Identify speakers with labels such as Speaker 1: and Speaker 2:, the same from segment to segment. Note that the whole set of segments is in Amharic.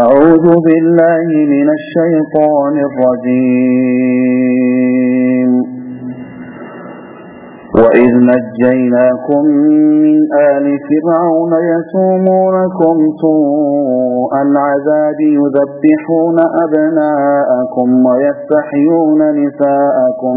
Speaker 1: أعوذ بالله من الشيطان الرجيم. وإذ نجيناكم من آل فرعون يسومونكم سوء العذاب يذبحون أبناءكم ويستحيون نساءكم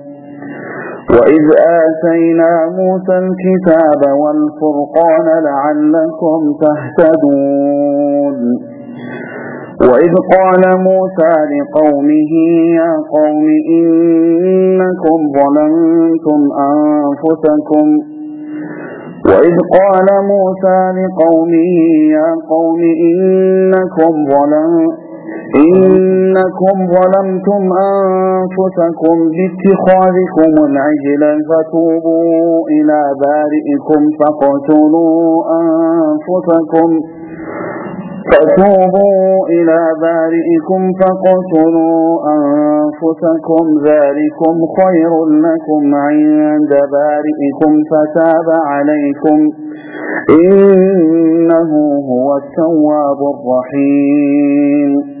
Speaker 1: وإذ آتينا موسى الكتاب والفرقان لعلكم تهتدون وإذ قال موسى لقومه يا قوم إنكم ظلمتم أنفسكم وإذ قال موسى لقومه يا قوم إنكم ظلمتم إنكم ظلمتم أنفسكم باتخاذكم العجل فتوبوا إلى بارئكم فاقتلوا أنفسكم فتوبوا إلى بارئكم فاقتلوا أنفسكم ذلكم خير لكم عند بارئكم فتاب عليكم إنه هو التواب الرحيم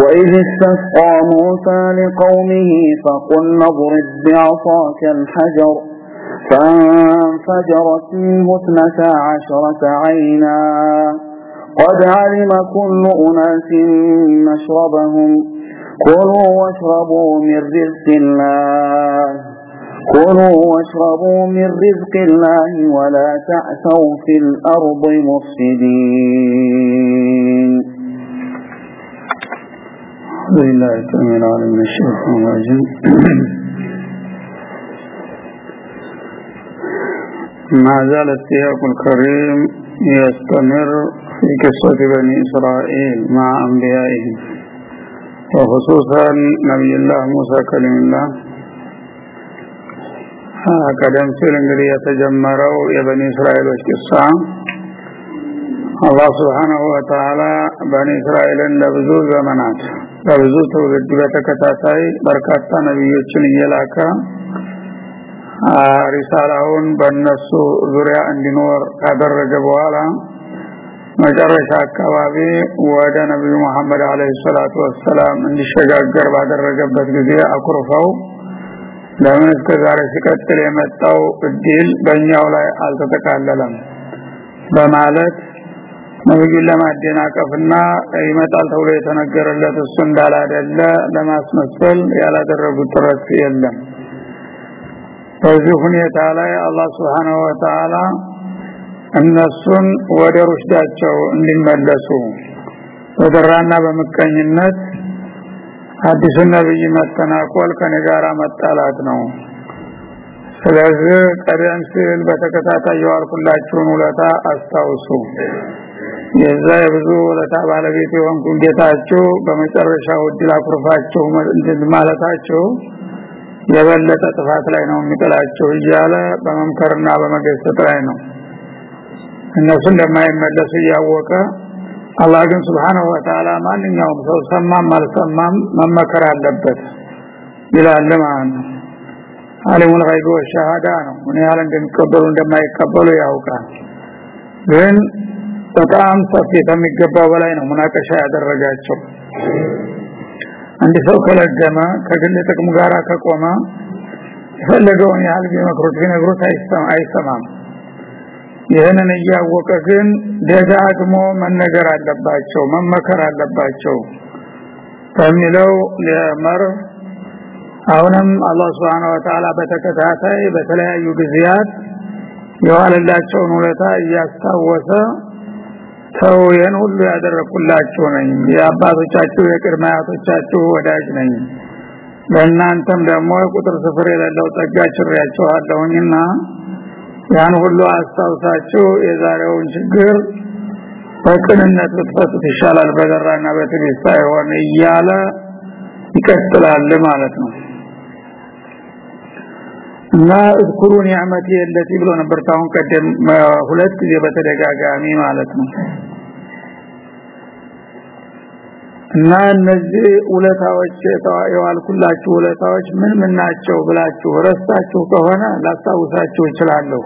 Speaker 1: وإذ استسقى موسى لقومه فقلنا اضرب بعصاك الحجر فانفجرت منه اثنتا عشرة عينا قد علم كل أناس مشربهم كلوا واشربوا من رزق الله كلوا واشربوا من رزق الله ولا تعثوا في الأرض مفسدين
Speaker 2: الحمد لله السميع العليم من الشيطان الرجيم ما زال السياق الكريم يستمر في قصة بني إسرائيل مع أنبيائهم وخصوصا نبي الله موسى كلم الله ቀደም ሲል እንግዲህ የተጀመረው የበኒ እስራኤሎች ቂሳ አላህ ስብሓናሁ ወተዓላ በኒ እስራኤልን ለብዙ ዘመናት ለብዙ ትውልድ በተከታታይ በርካታ ነቢዮችን እየላከ ሪሳላውን በእነሱ ዙሪያ እንዲኖር ካደረገ በኋላ መጨረሻ አካባቢ ወደ ነቢዩ መሐመድ አለይሂ ሰላቱ ወሰላም እንዲሸጋገር ባደረገበት ጊዜ አኩርፈው ለምን እስከ ዛሬ ሲቀጥል የመጣው እድል በእኛው ላይ አልተጠቃለለም በማለት ነብዩን ለማደናቀፍና ይመጣል ተብሎ የተነገረለት እሱ እንዳላደለ ለማስመሰል ያላደረጉት ጥረት የለም። በዚህ ሁኔታ ላይ አላህ Subhanahu Wa Ta'ala እነሱን ወደ ሩሽዳቸው እንዲመለሱ በደራና በመቀኝነት አዲሱ ነብይ መተናቆል ከኔ ጋራ መጣላት ነው። ስለዚህ ቀደም ሲል በተከታታይ የዋልኩላችሁን ውለታ አስታውሱ የዛ የብዙ ውለታ ባለቤት የሆንኩ ጌታችሁ በመጨረሻው እድል አኩርፋችሁ ማለታችሁ የበለጠ ጥፋት ላይ ነው የሚጥላቸው እያለ በመምከርና በመገሰጥ ላይ ነው። እነሱ እንደማይመለሱ እያወቀ አላህ ግን Subhanahu Wa ማንኛውም ሰው ሰማም አልሰማም መመከር አለበት ይላል ማለት ነው። አለሙል ገይብ ወሸሃዳ ነው። ምን ያህል እንደሚቀበሉ እንደማይቀበሉ ያውቃል። ግን በጣም ሰፊ ከሚገባው በላይ ነው ሙናቀሻ ያደረጋቸው። አንድ ሰው ከለገመ ከግል ጥቅሙ ጋር ከቆመ የፈለገውን ያህል ቢመክሩት ቢነግሩት አይሰማም። ይህንን እያወቀ ግን ደጋግሞ መነገር አለባቸው መመከር አለባቸው በሚለው ለመርህ አሁንም አላህ Subhanahu Wa Ta'ala በተከታታይ በተለያዩ ጊዜያት የዋለላቸውን ውለታ እያስታወሰ ተው ይህን ሁሉ ያደረኩላችሁ ነኝ። የአባቶቻችሁ የቅድመ አያቶቻችሁ ወዳጅ ነኝ። ለእናንተም ደግሞ ቁጥር ስፍር የሌለው ጸጋ ችሬያችኋለሁኝና ያን ሁሉ አስታውሳችሁ የዛሬውን ችግር በቅንነት ብትፈቱት ይሻላል በደራና በትዕግስት ሳይሆን እያለ ይቀጥላል ማለት ነው እና እዝኩሩ ኒዕመቲ የለቲ ብሎ ነበር ታሁን ቀደም ሁለት ጊዜ በተደጋጋሚ ማለት ነው። እና እነዚህ ውለታዎች የዋልኩላችሁ ውለታዎች ምን ምን ናቸው ብላችሁ ረስታችሁ ከሆነ ላስታውሳችሁ እችላለሁ።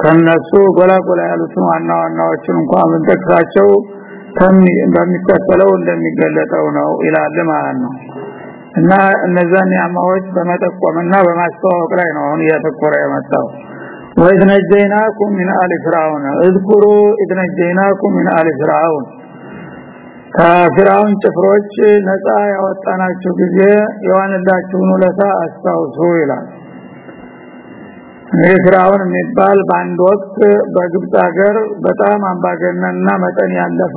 Speaker 2: ከነሱ ጎላ ጎላ ያሉትን ዋና ዋናዎችን እንኳን ብንጠቅሳቸው በሚከተለው እንደሚገለጠው ነው ይላል ማለት ነው እና እነዛን ኒዕማዎች በመጠቆምና በማስተዋወቅ ላይ ነው አሁን እያተኮረ የመጣው። ወይድ ነጀይናኩም ሚን አሊ ፍራውን። እዝኩሩ ኢድ ነጀይናኩም ሚን አሊ ፍራውን። ከፍራውን ጭፍሮች ነፃ ያወጣናችሁ ጊዜ የዋንላችሁን ውለታ አስታውሱ ይላል። ፍራውን የሚባል በአንድ ወቅት በግብፅ ሀገር በጣም አምባገነንና መጠን ያለፈ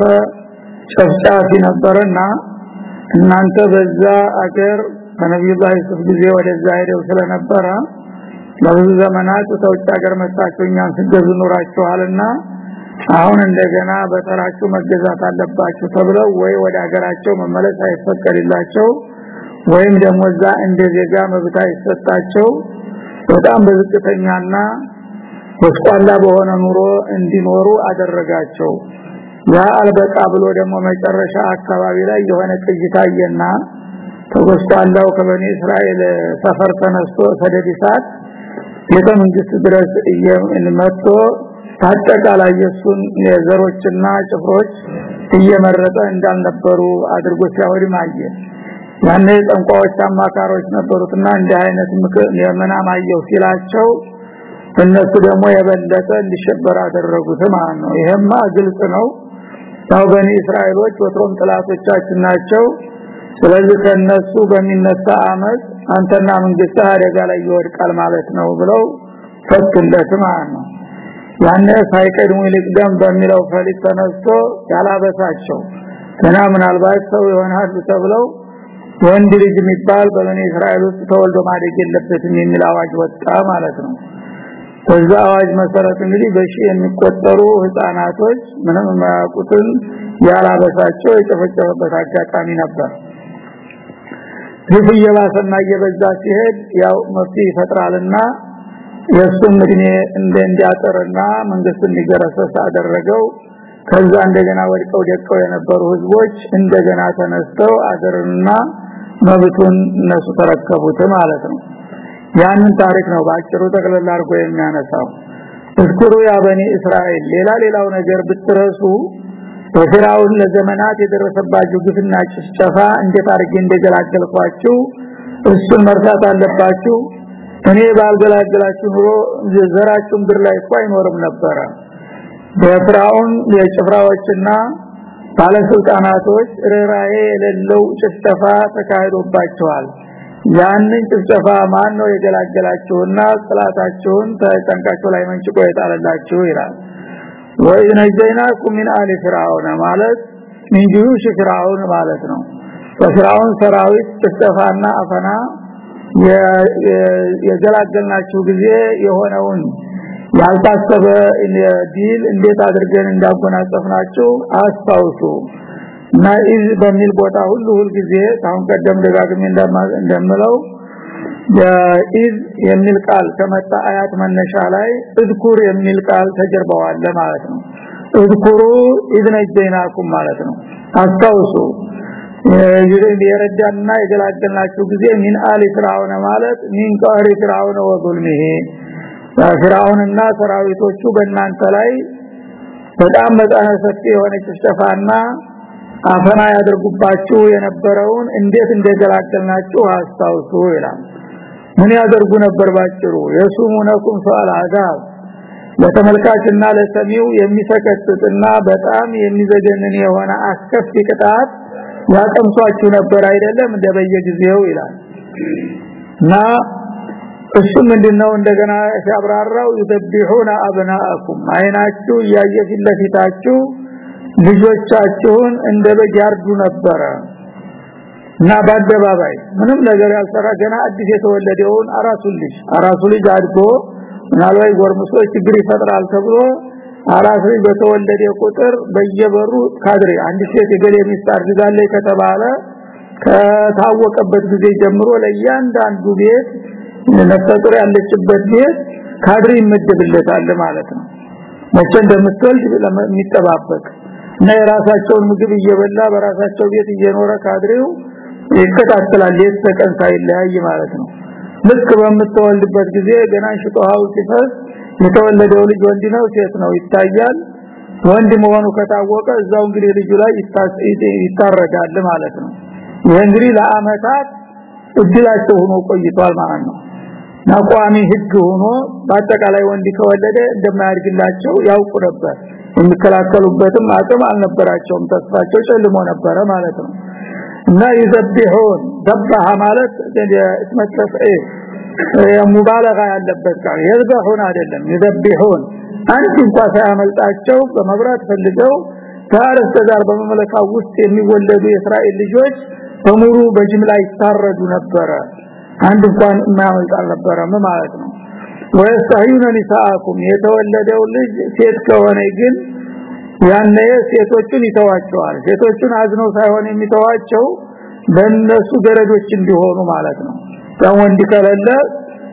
Speaker 2: ጨፍጫፊ ነበርና እናንተ በዛ አገር ከነብዩላህ ዩሱፍ ጊዜ ወደዛ ሄደው ስለነበረ ለብዙ ዘመናት ከውጭ ሀገር መጣችሁ እኛን ስገዙ ኑራችኋልና አሁን እንደገና በተራችሁ መገዛት አለባችሁ ተብለው ወይ ወደ ሀገራቸው መመለስ አይፈቀድላቸው ወይም ደግሞ እዛ እንደ ዜጋ መብት አይሰጣቸው። በጣም በዝቅተኛና በስቋላ በሆነ ኑሮ እንዲኖሩ አደረጋቸው ያ አልበቃ ብሎ ደግሞ መጨረሻ አካባቢ ላይ የሆነ ቅይታየና ተጎስቋላው ከበኒ እስራኤል ሰፈር ተነስቶ ቤተ መንግስት ድረስ መጥቶ ታጠቃላይ የሱን የዘሮችና ጭፍሮች እየመረጠ እንዳልነበሩ አድርጎ ሲያወድም አየ። ያኔ ጠንቋዎች አማካሮች ነበሩትና እንዲህ አይነት የመናም አየው ሲላቸው እነሱ ደግሞ የበለጠ እንዲሸበር አደረጉት ማለት ነው። ይሄማ ግልጽ ነው ያው በኒ እስራኤሎች ወትሮም ጥላቶቻችን ናቸው። ስለዚህ ከነሱ በሚነሳ አመት አንተና መንግስት አደጋ ላይ ይወድቃል ማለት ነው ብለው ፈትለት ማለት ነው። ያኔ ሳይቀድሙ ይልቅደም በሚለው ፈሊጥ ተነስቶ ያላበሳቸው ገና ምናልባት ሰው ይሆናሉ ተብለው ወንድ ልጅ የሚባል በበኒ እስራኤል ውስጥ ተወልዶ ማደግ የለበትም የሚል አዋጅ ወጣ ማለት ነው በዛ አዋጅ መሰረት እንግዲህ በሺ የሚቆጠሩ ህፃናቶች ምንም የማያውቁትን ያላበሳቸው የጨፈጨፈበት አጋጣሚ ነበር። ግፍ እየባሰና እየበዛ ሲሄድ ያው መፍትሄ ይፈጥራልና የሱም እድሜ እንደ እንዲያጠርና መንግስት እንዲገረሰስ አደረገው። ከዛ እንደገና ወድቀው ደቀው የነበሩ ህዝቦች እንደገና ተነስተው አገርና መብቱን እነሱ ተረከቡት ማለት ነው ያንን ታሪክ ነው ባጭሩ ጠቅለል አድርጎ የሚያነሳው። እዝኩሩ ያ እስራኤል ሌላ ሌላው ነገር ብትረሱ በፍራውን ለዘመናት የደረሰባችሁ ግፍና ጭፍጨፋ እንዴት አድርጌ እንደገላገልኳችሁ እሱን መርሳት አለባችሁ። እኔ ባልገላገላችሁ ኑሮ ዘራችሁ ምድር ላይ እኮ አይኖርም ነበረ። በፍራውን የጭፍራዎችና ባለስልጣናቶች ርራዬ የሌለው ጭፍጨፋ ተካሂዶባቸዋል ያንን ጭፍጨፋ ማን ነው የገላገላችሁና ጥላታችሁን ተጠንቃችሁ ላይ መንጭቆ የጣለላችሁ ይላል። وإذ نجيناكم من آل فرعون ማለት من فرعون ማለት ነው። በፍራውን ሰራዊት ጭፍጨፋና አፈና የገላገልናችሁ ጊዜ የሆነውን ያልታሰበ ዲል እንዴት አድርገን እንዳጎናጸፍናችሁ አስታውሱ እና ኢዝ በሚል ቦታ ሁሉ ሁሉ ጊዜ ታሁን ቀደም ደጋግሜ እንደምለው ኢዝ የሚል ቃል ከመጣ አያት መነሻ ላይ اذكر የሚል ቃል ተጀርበዋል ማለት ነው። اذكروا إذ نجيناكم ማለት ነው። አስታውሱ። የረዳና የገላገልናችሁ ጊዜ من آل فرعون ማለት من قهر فرعون وظلمه። ፍራውንና ሰራዊቶቹ በእናንተ ላይ በጣም መጠነ ሰፊ የሆነ ጭፍጨፋና አፈና ያደርጉባችሁ የነበረውን እንዴት እንደገላገልናችሁ አስታውሱ ይላል። ምን ያደርጉ ነበር ባጭሩ? የሱሙነኩም ሰዋል አዛብ። ለተመልካችና ለሰሚው የሚሰከትትና በጣም የሚዘገንን የሆነ አስከፊ ቅጣት ያቀምሷችሁ ነበር አይደለም? እንደ በየጊዜው ይላል። እና እሱ ምንድነው? እንደገና ሲያብራራው ይደብሁና አብናአኩም። አይናችሁ ያየ ፊትለፊታችሁ ልጆቻችሁን እንደ በግ ያርዱ ነበረ። እና በአደባባይ ምንም ነገር ያልሰራ ገና አዲስ የተወለደውን አራሱ ልጅ አራሱ ልጅ አድጎ ምናልባት ጎርምሶ ችግር ይፈጥራል ተብሎ አራስ ልጅ በተወለደ ቁጥር በየበሩ ካድሬ አንድ ሴት የገሌ ሚስት አርግዛለች ከተባለ ከታወቀበት ጊዜ ጀምሮ ለእያንዳንዱ ቤት ነፍሰጡር ያለችበት ቤት ካድሬ ይመደብለታል ማለት ነው። መቼ እንደምትወልድ የሚጠባበቅ እና የራሳቸውን ምግብ እየበላ በራሳቸው ቤት እየኖረ ካድሬው ይከታተላል። የተቀን ሳይለያይ ማለት ነው። ልክ በምትወልድበት ጊዜ ገና ሽጦሃው ሲፈስ የተወለደው ልጅ ወንድ ነው ሴት ነው ይታያል። ወንድ መሆኑ ከታወቀ እዛው እንግዲህ ልጁ ላይ ይታረዳል ማለት ነው። ይሄ እንግዲህ ለአመታት እድላቸው ሆኖ ቆይቷል ማለት ነው። ናቋሚ ህግ ሆኖ በአጠቃላይ ወንድ ከወለደ እንደማያድግላቸው ያውቁ ነበር የሚከላከሉበትም አቅም አልነበራቸውም። ተስፋቸው ጨልሞ ነበረ ማለት ነው። እና ይዘብሁን ዘባህ ማለት እስመ ተፍዒል ያለበት ቃል ይዘብሁን አይደለም። ይዘብሁን አንድ እንኳን ሳያመልጣቸው በመብራት ፈልገው ታርስ ተዛር በመመለካ ውስጥ የሚወለዱ የእስራኤል ልጆች በሙሉ በጅምላ ይታረዱ ነበረ። አንድ እንኳን የማያመልጥ አልነበረም ማለት ነው ወይስተህዩነ ኒሳአኩም የተወለደው ልጅ ሴት ከሆነ ግን ያነ ሴቶችን ይተዋቸዋል። ሴቶችን አዝነው ሳይሆን የሚተዋቸው ለነሱ ገረዶች እንዲሆኑ ማለት ነው። ያው ወንድ ከሌለ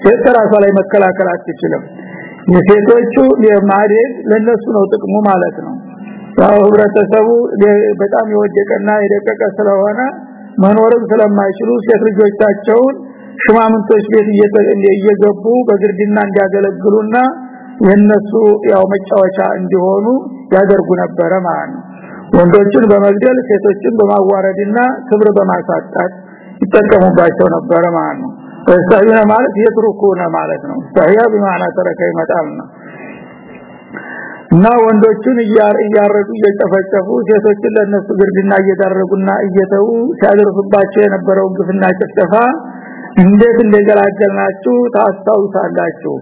Speaker 2: ሴት ራሷ ላይ መከላከል አትችልም። የሴቶቹ የማደግ ለነሱ ነው ጥቅሙ ማለት ነው። ያው ህብረተሰቡ በጣም የወደቀና የደቀቀ ስለሆነ መኖርም ስለማይችሉ ሴት ልጆቻቸውን ሽማምንቶች ቤት እየገቡ በግርድና እንዲያገለግሉና የነሱ ያው መጫወቻ እንዲሆኑ ያደርጉ ነበረ ማለት ነው። ወንዶችን በመግደል ሴቶችን በማዋረድና ክብር በማሳጣት ይጠቀሙባቸው ነበረ ማለት ነው። ተስተህዩነ ማለት የትሩኩነ ማለት ነው። ተህያ በማና ተረከ ይመጣልና እና ወንዶችን እያረዱ እየጨፈጨፉ ሴቶችን ለነሱ ግርድና እየዳረጉና እየተው ሲያደርሱባቸው የነበረውን ግፍና ጭፍጨፋ እንዴት እንደገላገልናችሁ ታስታውሳላችሁ?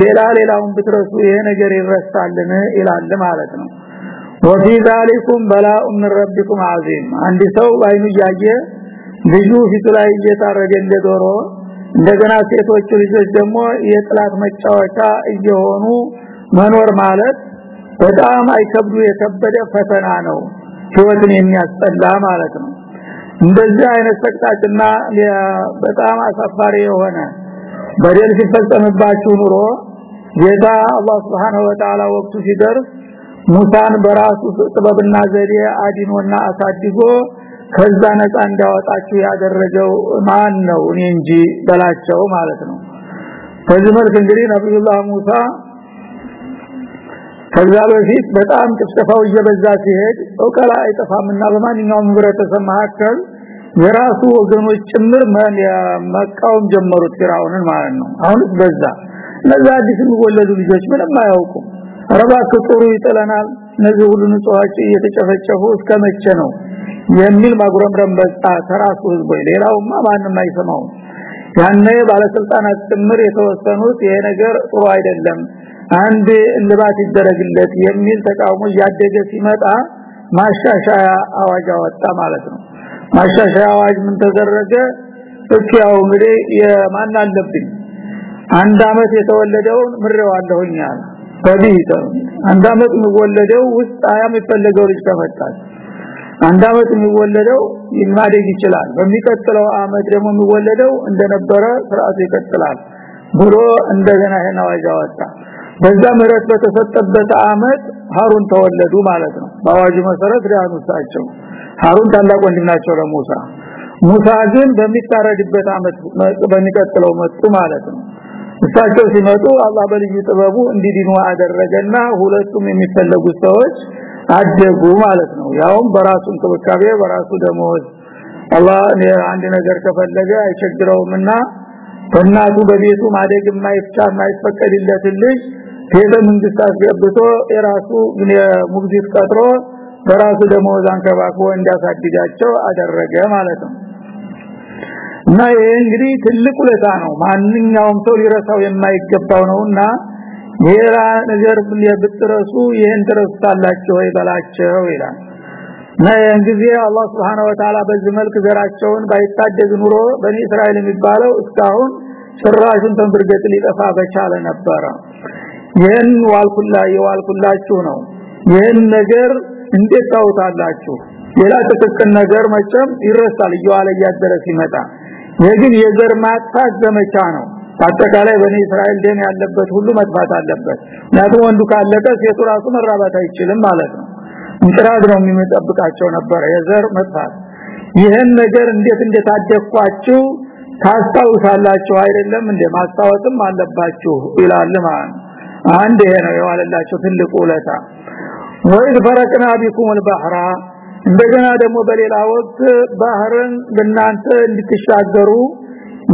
Speaker 2: ሌላ ሌላውን ብትረሱ ይሄ ነገር ይረሳልን? ይላል ማለት ነው። ወፊ ዛሊኩም በላኡ ምን ረቢኩም አዚም አንድ ሰው ባይኑ ያየ ልጁ ፊቱ ላይ እየታረገ እንደ ዶሮ እንደገና ሴቶቹ ልጆች ደግሞ የጥላት መጫወቻ እየሆኑ መኖር ማለት በጣም አይከብዱ የከበደ ፈተና ነው ህይወትን የሚያስጠላ ማለት ነው። እንደዚህ አይነት ሰቅጣጭና በጣም አሳፋሪ የሆነ በደል ሲፈጸምባችሁ ኑሮ ጌታ አላህ Subhanahu Wa Ta'ala ወቅቱ ሲደርስ ሙሳን በራሱ ጥበብና ዘዴ አዲኖና አሳድጎ ከዛ ነፃ እንዲያወጣችሁ ያደረገው ማን ነው? እኔ እንጂ በላቸው ማለት ነው። ከዚህ መልክ እንግዲህ ነብዩላህ ሙሳ ከዛ በፊት በጣም ጭፍጨፋው እየበዛ ሲሄድ እውቀላ አይጠፋምና በማንኛውም ህብረተሰብ መካከል የራሱ ወገኖች ጭምር መቃወም ጀመሩት ፍራውንን ማለት ነው። አሁንስ በዛ። እነዛ አዲስ የሚወለዱ ልጆች ምንም አያውቁም። ረባክ ጥሩ ይጥለናል እነዚህ ሁሉ ንጹሃች እየተጨፈጨፉ እስከመቼ ነው የሚል ማጉረምረም በጣ ተራሱ ህዝቦች ሌላውማ ማንም አይሰማው ያኔ ባለስልጣናት ጭምር የተወሰኑት ይሄ ነገር ጥሩ አይደለም አንድ እልባት ይደረግለት የሚል ተቃውሞ እያደገ ሲመጣ ማሻሻያ አዋጅ አወጣ ማለት ነው። ማሻሻያ አዋጅ ምን ተደረገ? እስኪያው እንግዲህ የማን አለብኝ? አንድ አመት የተወለደውን ምሬዋለሁኛል በቢት አንድ አመት የሚወለደው ውስጥ አያ የሚፈለገው ልጅ ተፈጣል አንድ አመት የሚወለደው ይማደግ ይችላል። በሚቀጥለው አመት ደግሞ የሚወለደው እንደነበረ ስርዓቱ ይቀጥላል ብሎ እንደገና ይሄን አዋጅ አወጣ በዛ ምህረት በተሰጠበት አመት ሀሩን ተወለዱ ማለት ነው። በአዋጁ መሰረት ሪያኑ ሳቸው ሀሩን ታላቅ ወንድማቸው ለሙሳ። ሙሳ ግን በሚታረድበት አመት በሚቀጥለው መጡ ማለት ነው። እሳቸው ሲመጡ አላህ በልዩ ጥበቡ እንዲድኑ አደረገና ሁለቱም የሚፈለጉ ሰዎች አደጉ ማለት ነው። ያውም በራሱ እንክብካቤ በራሱ ደሞዝ። አላህ አንድ ነገር ከፈለገ አይቸግረውምና በእናቱ በቤቱ ማደግ የማይፈቀድለት ልጅ ቤተ መንግስት አስገብቶ የራሱ ሙግዚት ቀጥሮ በራሱ ደሞዝ አንከባክቦ እንዲያሳድጋቸው አደረገ ማለት ነው። እና ይሄ እንግዲህ ትልቅ ውለታ ነው። ማንኛውም ሰው ሊረሳው የማይገባው ነውና ሌላ ነገር ብትረሱ ይሄን ትረሳላችሁ ወይ በላቸው ይላል። እና ጊዜ አላህ Subhanahu Wa Ta'ala በዚህ መልክ ዘራቸውን ባይታደግ ኑሮ በኒ እስራኤል የሚባለው እስካሁን ጭራሹን ተንብርገጥ ሊጠፋ በቻለ ነበረ ይህን ዋልኩላ የዋልኩላችሁ ነው። ይህን ነገር እንዴት ታውታላችሁ ሌላ ጥቅቅን ነገር መቼም ይረሳል እየዋለ እያደረ ሲመጣ። የግን የዘር ማጥፋት ዘመቻ ነው። አጠቃላይ በኔ እስራኤል ደም ያለበት ሁሉ መጥፋት አለበት። ምክንያቱም ወንዱ ካለቀ ሴቱ ራሱ መራባት አይችልም ማለት ነው። እንጥራድ ነው የሚጠብቃቸው ነበር የዘር መጥፋት። ይህን ነገር እንዴት እንደታደኳችሁ ታስታውሳላችሁ? አይደለም እንደ ማስታወስም አለባችሁ ይላል ማለት አንድ ይሄ ነው የዋለላቸው ትልቁ ውለታ ወይ ፈረቅና ቢኩም البحر እንደገና ደግሞ በሌላ ወቅት ባህርን ለናንተ እንድትሻገሩ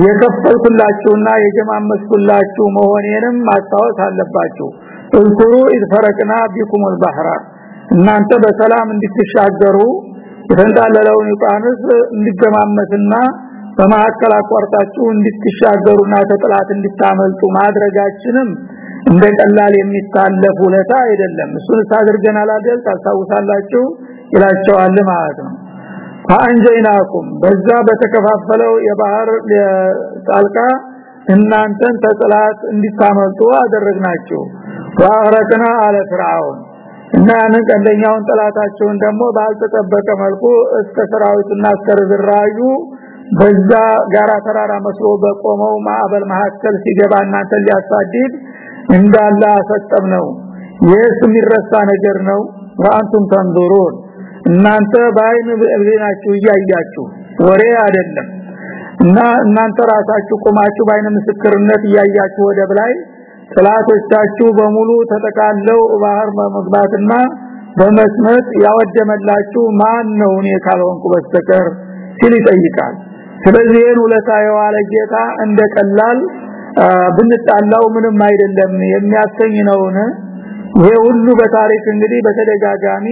Speaker 2: የከፈልኩላችሁና የጀማመስኩላችሁ መሆኔንም ማስታወስ አለባችሁ እዝኩሩ ኢዝ ፈረቅና ቢኩም البحر እናንተ በሰላም እንድትሻገሩ የተንጣለለውን ዮርዳኖስ እንዲገማመስና በማከል አቋርጣችሁ እንድትሻገሩና ተጥላት እንድታመልጡ ማድረጋችንም እንደ ቀላል የሚታለፍ ውለታ አይደለም። እሱን ሳድርገናል አይደል ታስታውሳላችሁ? ይላቸዋል ማለት ነው። አንጀይናኩም በዛ በተከፋፈለው የባህር ጣልቃ እናንተን ተጥላት እንዲታመልጡ አደረግናችሁ። ወአረከና አለ ፍርዓውን እና ያንን ጠላታቸውን ደግሞ ባልተጠበቀ መልኩ እስከ ሰራዊቱና እስከ በዛ ጋራ ተራራ መስሎ በቆመው ማዕበል መካከል ሲገባ እናንተ ሊያሳድድ እንዳለ አሰጠም ነው ይህስ የሚረሳ ነገር ነው። ወአንቱም ተንዙሩን። እናንተ በአይን ብሌናችሁ እያያችሁ ወሬ አይደለም። እና እናንተ ራሳችሁ ቆማችሁ በአይነ ምስክርነት እያያችሁ ወደ ላይ ጥላቶቻችሁ በሙሉ ተጠቃለው ባህር በመግባትና በመስመጥ ያወደመላችሁ ማን ነው እኔ ካልሆንኩ በስተቀር ሲል ይጠይቃል። ስለዚህ ውለታ የዋለ ጌታ እንደ ቀላል ብንጣላው ምንም አይደለም የሚያሰኝ ነውን? ይሄ ሁሉ በታሪክ እንግዲህ በተደጋጋሚ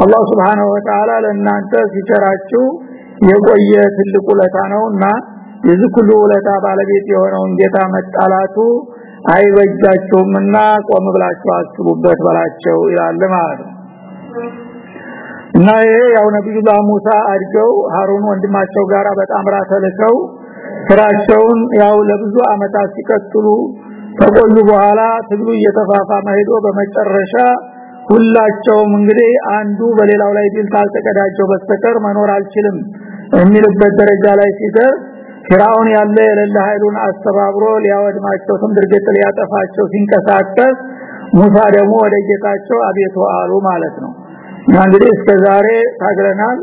Speaker 2: አላህ Subhanahu Wa Ta'ala ለእናንተ ሲቸራችሁ የቆየ ትልቅ ውለታ ነውና የዚህ ሁሉ ውለታ ባለቤት የሆነውን ጌታ መጣላቱ አይበጃችሁምና ቆም ብላችሁ አስቡበት በላቸው ይላል ማለት ነው። እና ይሄ ያው ነብዩላህ ሙሳ አድገው ሃሩን ወንድማቸው ጋራ በጣም ተልከው ስራቸውን ያው ለብዙ አመታት ሲቀጥሉ ከቆዩ በኋላ ትግሉ እየተፋፋመ ሄዶ በመጨረሻ ሁላቸውም እንግዲህ አንዱ በሌላው ላይ ድል ካልተቀዳጀው በስተቀር መኖር አልችልም የሚልበት ደረጃ ላይ ሲደርስ ፍራውን ያለ የሌለ ኃይሉን አስተባብሮ ሊያወድማቸው ትምድርገት ሊያጠፋቸው ሲንቀሳቀስ ሙሳ ደግሞ ወደ ጌታቸው አቤቱ አሉ ማለት ነው። እንግዲህ እስከዛሬ ታግለናል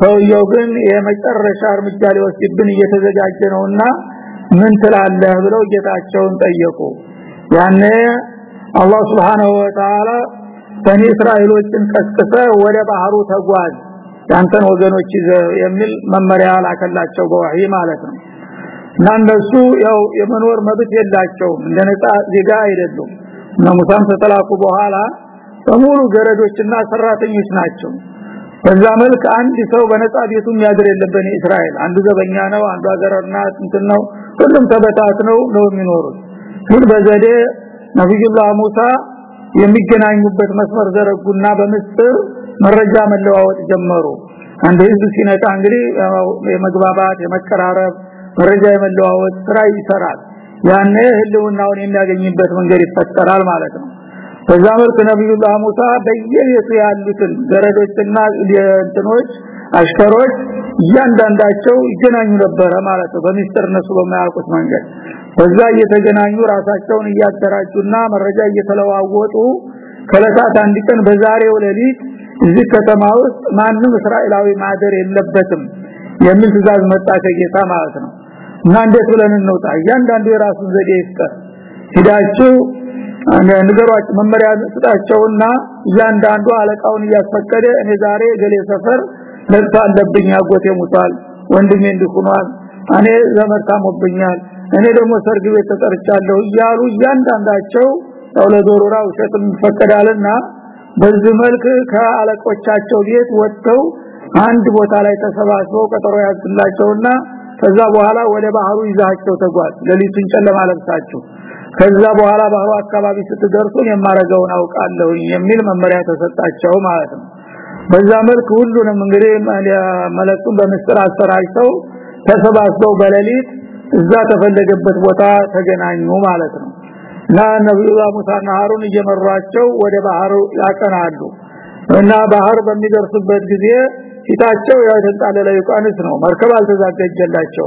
Speaker 2: ሰውየው ግን የመጨረሻ እርምጃ ሊወስድብን እየተዘጋጀ ነውና ምን ትላለህ ብለው ጌታቸውን ጠየቁ። ያኔ አላህ Subhanahu Wa Ta'ala በኒ እስራኤሎችን ቀስቅሰ ወደ ባህሩ ተጓዝ ያንተን ወገኖች ይዘው የሚል መመሪያ ላከላቸው በወህይ ማለት ነው። እና እነሱ ያው የመኖር መብት የላቸውም እንደ ነፃ ዜጋ አይደሉም። እና ሙሳም ተጠላቁ በኋላ በሙሉ ገረዶችና ሰራተኞች ናቸው በዛ መልክ አንድ ሰው በነፃ ቤቱ የሚያድር የለበን እስራኤል። አንዱ ዘበኛ ነው አንዱ አገረና እንትን ነው ሁሉም ተበታትነው ነው የሚኖሩት። ግን በዘዴ ነብዩላህ ሙሳ የሚገናኙበት መስመር ዘረጉና በምስጥር መረጃ መለዋወጥ ጀመሩ። አንድ ህዝብ ሲነቃ እንግዲህ የመግባባት የመቀራረብ መረጃ የመለዋወጥ ስራ ይሰራል። ያኔ ህልውናውን የሚያገኝበት መንገድ ይፈጠራል ማለት ነው በዛ መልክ ነብዩላህ ሙሳ በየቤቱ ያሉትን ገረዶችና እንትኖች አሽከሮች እያንዳንዳቸው ይገናኙ ነበረ ማለት ነው። በሚስጥር እነሱ በማያውቁት መንገድ በዛ እየተገናኙ ራሳቸውን እያደራጁና መረጃ እየተለዋወጡ ከለታት አንድ ቀን በዛሬው ሌሊት እዚህ ከተማ ውስጥ ማንም እስራኤላዊ ማደር የለበትም የሚል ትእዛዝ መጣ ከጌታ ማለት ነው። እና እንዴት ብለን እንውጣ? እያንዳንዱ የራሱን ዘዴ ይፍጠር። ሂዳችሁ ንገሯቸው መመሪያ ስጣቸውና እያንዳንዱ አለቃውን እያስፈቀደ እኔ ዛሬ ገሌ ሰፈር ለቅሶ አለብኝ አጎቴ ሙቷል ወንድሜ እንዲሆኗል እኔ ዘመድ ታሞብኛል እኔ ደግሞ ሰርግ ቤት ተጠርቻለሁ እያሉ እያንዳንዳቸው ለዶሮራ ውሸትም ይፈቀዳልና በዚህ መልክ ከአለቆቻቸው ቤት ወጥተው አንድ ቦታ ላይ ተሰባስበው ቀጠሮ ያዝላቸውና ከዛ በኋላ ወደ ባህሩ ይዛቸው ተጓዝ ለሊቱን ጨለማ ለብሳችሁ ከዛ በኋላ ባህሩ አካባቢ ስትደርሱ የማረገውን አውቃለሁ የሚል መመሪያ ተሰጣቸው ማለት ነው። በዛ መልክ ሁሉንም እንግዲህ መለኩን በምስጥር አሰራጭተው ተሰባስበው በሌሊት እዛ ተፈለገበት ቦታ ተገናኙ ማለት ነው። እና ነብዩላህ ሙሳና ሀሩን እየመሯቸው ወደ ባህሩ ያቀናሉ። እና ባህር በሚደርሱበት ጊዜ ፊታቸው ያው የተጣለለ ዮሐንስ ነው። መርከብ አልተዛገጀላቸው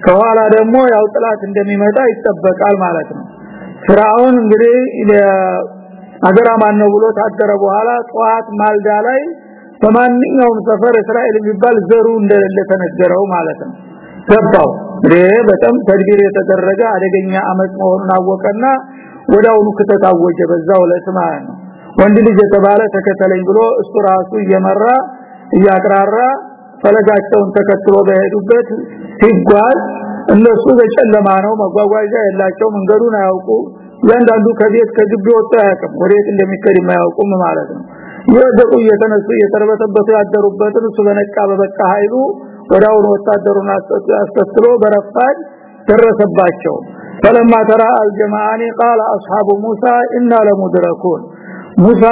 Speaker 2: ከኋላ ደግሞ ያው ጥላት እንደሚመጣ ይጠበቃል ማለት ነው። ፍራውን እንግዲህ አገራማን ነው ብሎ ታደረ በኋላ ጧት ማልዳ ላይ በማንኛውም ሰፈር እስራኤል የሚባል ዘሩ እንደሌለ ተነገረው ማለት ነው። ገባው። በጣም ተድቢር የተደረገ አደገኛ አመት መሆኑን አወቀና ወዳውኑ ከተታወጀ በዛው ማለት ነው። ወንድ ልጅ የተባለ ተከተለኝ ብሎ እሱ ራሱ እየመራ እያቅራራ ፈለጋቸውን ተከትሎ በሄዱበት ሲጓዝ እነሱ በጨለማ ነው መጓጓዣ የላቸው መንገዱን አያውቁ ያንዳንዱ ከቤት ከግቢ ወጣ ያቀም ወዴት እንደሚከድ የማያውቁም ማለት ነው የወደቁ እየተነሱ እየተረበተበቱ ያደሩበትን እሱ በነቃ በበቃ ኃይሉ ወዳውን ወታደሩን አስከትሎ በረፋድ ደረሰባቸው فلما ترى الجماعان قال اصحاب موسى انا لمدركون ሙሳ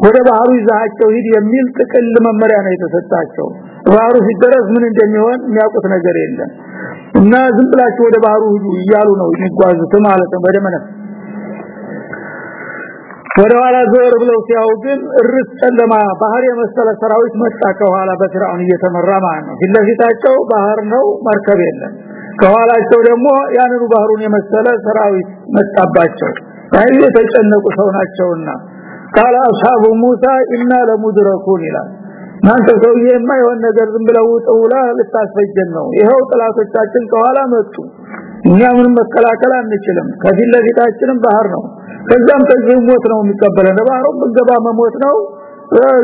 Speaker 2: ወደ ባህሩ ይዛቸው ሂድ የሚል ጥቅል መመሪያ ነው የተሰጣቸው። ባህሩ ሲደረስ ምን እንደሚሆን የሚያውቁት ነገር የለም። እና ዝም ብላችሁ ወደ ባህሩ ሂዱ እያሉ ነው የሚጓዙት ማለት ነው በደመነፍ ወደ ኋላ ዞር ብለው ሲያው ግን እርስ ጨለማ ባህር የመሰለ ሰራዊት መጣ ከኋላ በፍራውን እየተመራ ማለት ነው። ፊትለፊታቸው ባህር ነው መርከብ የለም። ከኋላቸው ደግሞ ያንኑ ባህሩን የመሰለ ሰራዊት መጣባቸው። ያይ የተጨነቁ ሰው ናቸውና قال اصحاب موسى انا لمدركون ይላል እናንተ ሰውዬ የማይሆን ነገር ዝም ብለው ጥውላ ልታስፈጀን ነው ይሄው ጥላቶቻችን ከኋላ መጡ እኛ ምንም መከላከል አንችልም ከፊት ለፊታችንም ባህር ነው ከዛም ከዚህ ሞት ነው የሚቀበለን ባህሩ ብንገባ መሞት ነው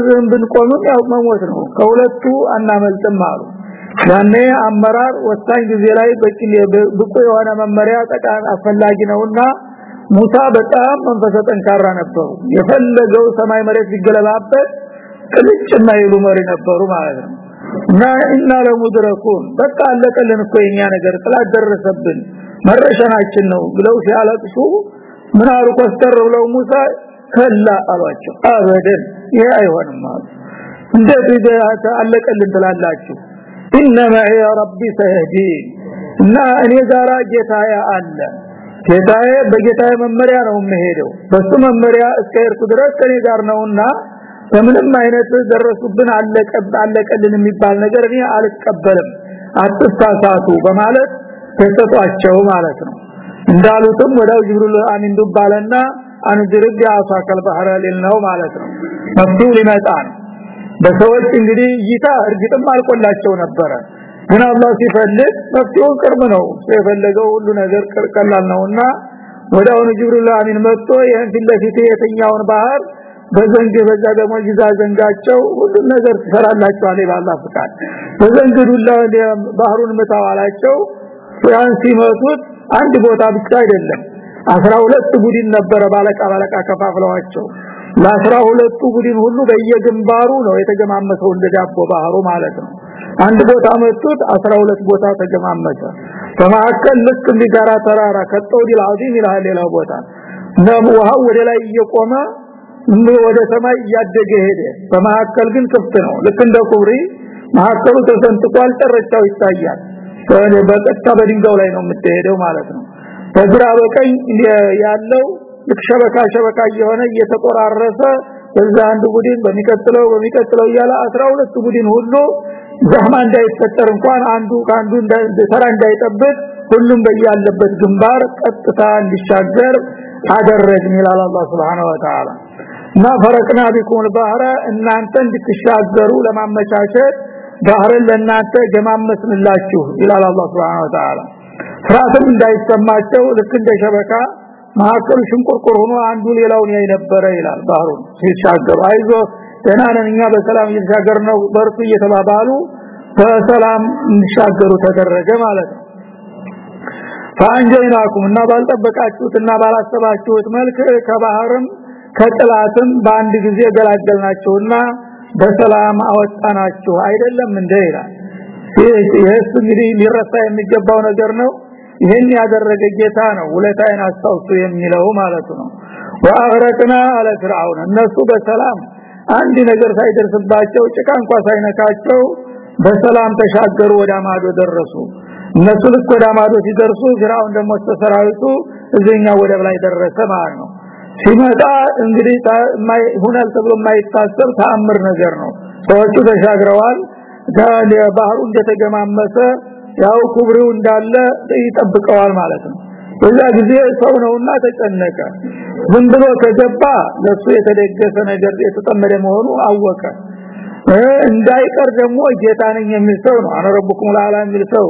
Speaker 2: ዝም ብንቆምም ያው መሞት ነው ከሁለቱ አናመልጥም አሉ ያኔ አመራር ወሳኝ ጊዜ ላይ ብቁ የሆነ መመሪያ ጠቃሚ አስፈላጊ ነውና ሙሳ በጣም መንፈሰ ጠንካራ ነበሩ። የፈለገው ሰማይ መሬት ሲገለባበት ቅልጭ የማይሉ መሪ ነበሩ ማለት ነው። እና እና ለሙድረኩን በቃ አለቀልን እኮ የኛ ነገር ጥላት ደረሰብን መረሸናችን ነው ብለው ሲያለቅሱ ምን አሉ ኮስተር ብለው ሙሳ ከላ አሏቸው። አበደን ይሄ አይሆንም አሉ። እንዴት ይደታ አለቀልን ትላላችሁ። ኢነማ ያ ረቢ ሰህዲን እና እኔ ጋራ ጌታዬ አለ ጌታዬ በጌታዬ መመሪያ ነው የምሄደው። በሱ መመሪያ እስከሄድኩ ድረስ ከኔ ጋር ነውና በምንም አይነት ደረሱብን አለቀብ አለቀልን የሚባል ነገር እኔ አልቀበልም። አትሳሳቱ በማለት ተሰጧቸው ማለት ነው። እንዳሉትም ወዳው ጅብሪል አሚን ዱባለና አንድርግ ያሳከል ባህረ ነው ማለት ነው። መፍትሄው ሊመጣ በሰዎች እንግዲህ እይታ እርግጥም አልቆላቸው ነበረ ግን አላህ ሲፈልግ መፍትሄው ቅርብ ነው። የፈለገው ሁሉ ነገር ቀላል ነውና ወዳውን ጅብሪል አሚን መጥቶ ይሄን ፊት የተኛውን ባህር በዘንግ በዛ ደግሞ ጊዛ ዘንጋቸው ሁሉ ነገር ትሰራላችሁ አለ ባላህ ፍቃድ በዘንግዱላ ባህሩን መታዋላቸው ያን ሲመቱት አንድ ቦታ ብቻ አይደለም። 12 ቡድን ነበረ ባለቃ ባለቃ ከፋፍለዋቸው። ለ12ቱ ቡድን ሁሉ በየግንባሩ ነው የተገማመሰው እንደ ዳቦ ባህሩ ማለት ነው አንድ ቦታ መጡት 12 ቦታ ተገማመሰ በማከል ልክ እንዲጋራ ተራራ ከጠውዲ العظيم ይላል ሌላ ቦታ ነው ውሃው ወደ ላይ እየቆመ ወደ ሰማይ እያደገ ሄደ በማከል ግን ክፍት ነው ልክ እንደ ኩብሪ ማከሉ ተሰንጥቋል ጨረቻው ይታያል በቀጥታ በድንጋው ላይ ነው የምትሄደው ማለት ነው በግራ በቀኝ ያለው ልክ ሸበካ ሸበካ እየሆነ እየተቆራረሰ በዛ አንዱ ቡድን በሚቀጥለው በሚቀጥለው እያለ 12 ቡድን ሁሉ ዘህማ እንዳይፈጠር እንኳን አንዱ ካንዱ እንዳይሰራ እንዳይጠብቅ ሁሉም በያለበት ግንባር ቀጥታ እንዲሻገር አደረግን ይላል አላህ Subhanahu Wa Ta'ala እና ፈረቅና ባህረ እናንተ እንድትሻገሩ ለማመቻቸት ባህርን ለእናንተ ገማመስንላችሁ ይላል አላህ Subhanahu Wa Ta'ala ፍራትም እንዳይሰማቸው ልክ እንደ ሸበካ መሀከሉ ሽንቁርቁር ሆኖ አንዱ ሌላውን ያይ ነበረ ይላል ባህሩን። ሲሻገሩ አይዞ ደህና ነን እኛ በሰላም እየተሻገር ነው በርቱ እየተባባሉ በሰላም እንሻገሩ ተደረገ ማለት ነው። ፈአንጀይናኩም እና ባልጠበቃችሁትና ባላሰባችሁት መልክ ከባህርም ከጥላትም በአንድ ጊዜ ገላገልናችሁና በሰላም አወጣናችሁ። አይደለም እንደ ይላል። እንግዲህ ሊረሳ የሚገባው ነገር ነው። ይሄን ያደረገ ጌታ ነው። ውለታዬን አስታውሱ የሚለው ማለት ነው። ወአግረቅና አለ ፍርዓውን እነሱ በሰላም አንድ ነገር ሳይደርስባቸው ጭቃ እንኳን ሳይነካቸው በሰላም ተሻገሩ ወደ ማዶ ደረሱ። እነሱ ልክ ወደ ማዶ ሲደርሱ ፍርዓውን ደግሞ ተሰራዊቱ እዚህኛ ወደ ላይ ደረሰ ማለት ነው። ሲመጣ እንግዲህ ሁናል ተብሎ የማይታሰብ ተአምር ነገር ነው። ሰዎቹ ተሻግረዋል። ባህሩ እንደተገማመሰ ያው ኩብሪው እንዳለ ይጠብቀዋል ማለት ነው በዛ ጊዜ ሰው ነውና ተጨነቀ። ዝም ብሎ ከገባ ለሱ የተደገሰ ነገር የተጠመደ መሆኑ አወቀ። እንዳይቀር ደግሞ ጌታ ነኝ የሚል ሰው ነው። أنا ربكم الأعلى የሚል ሰው።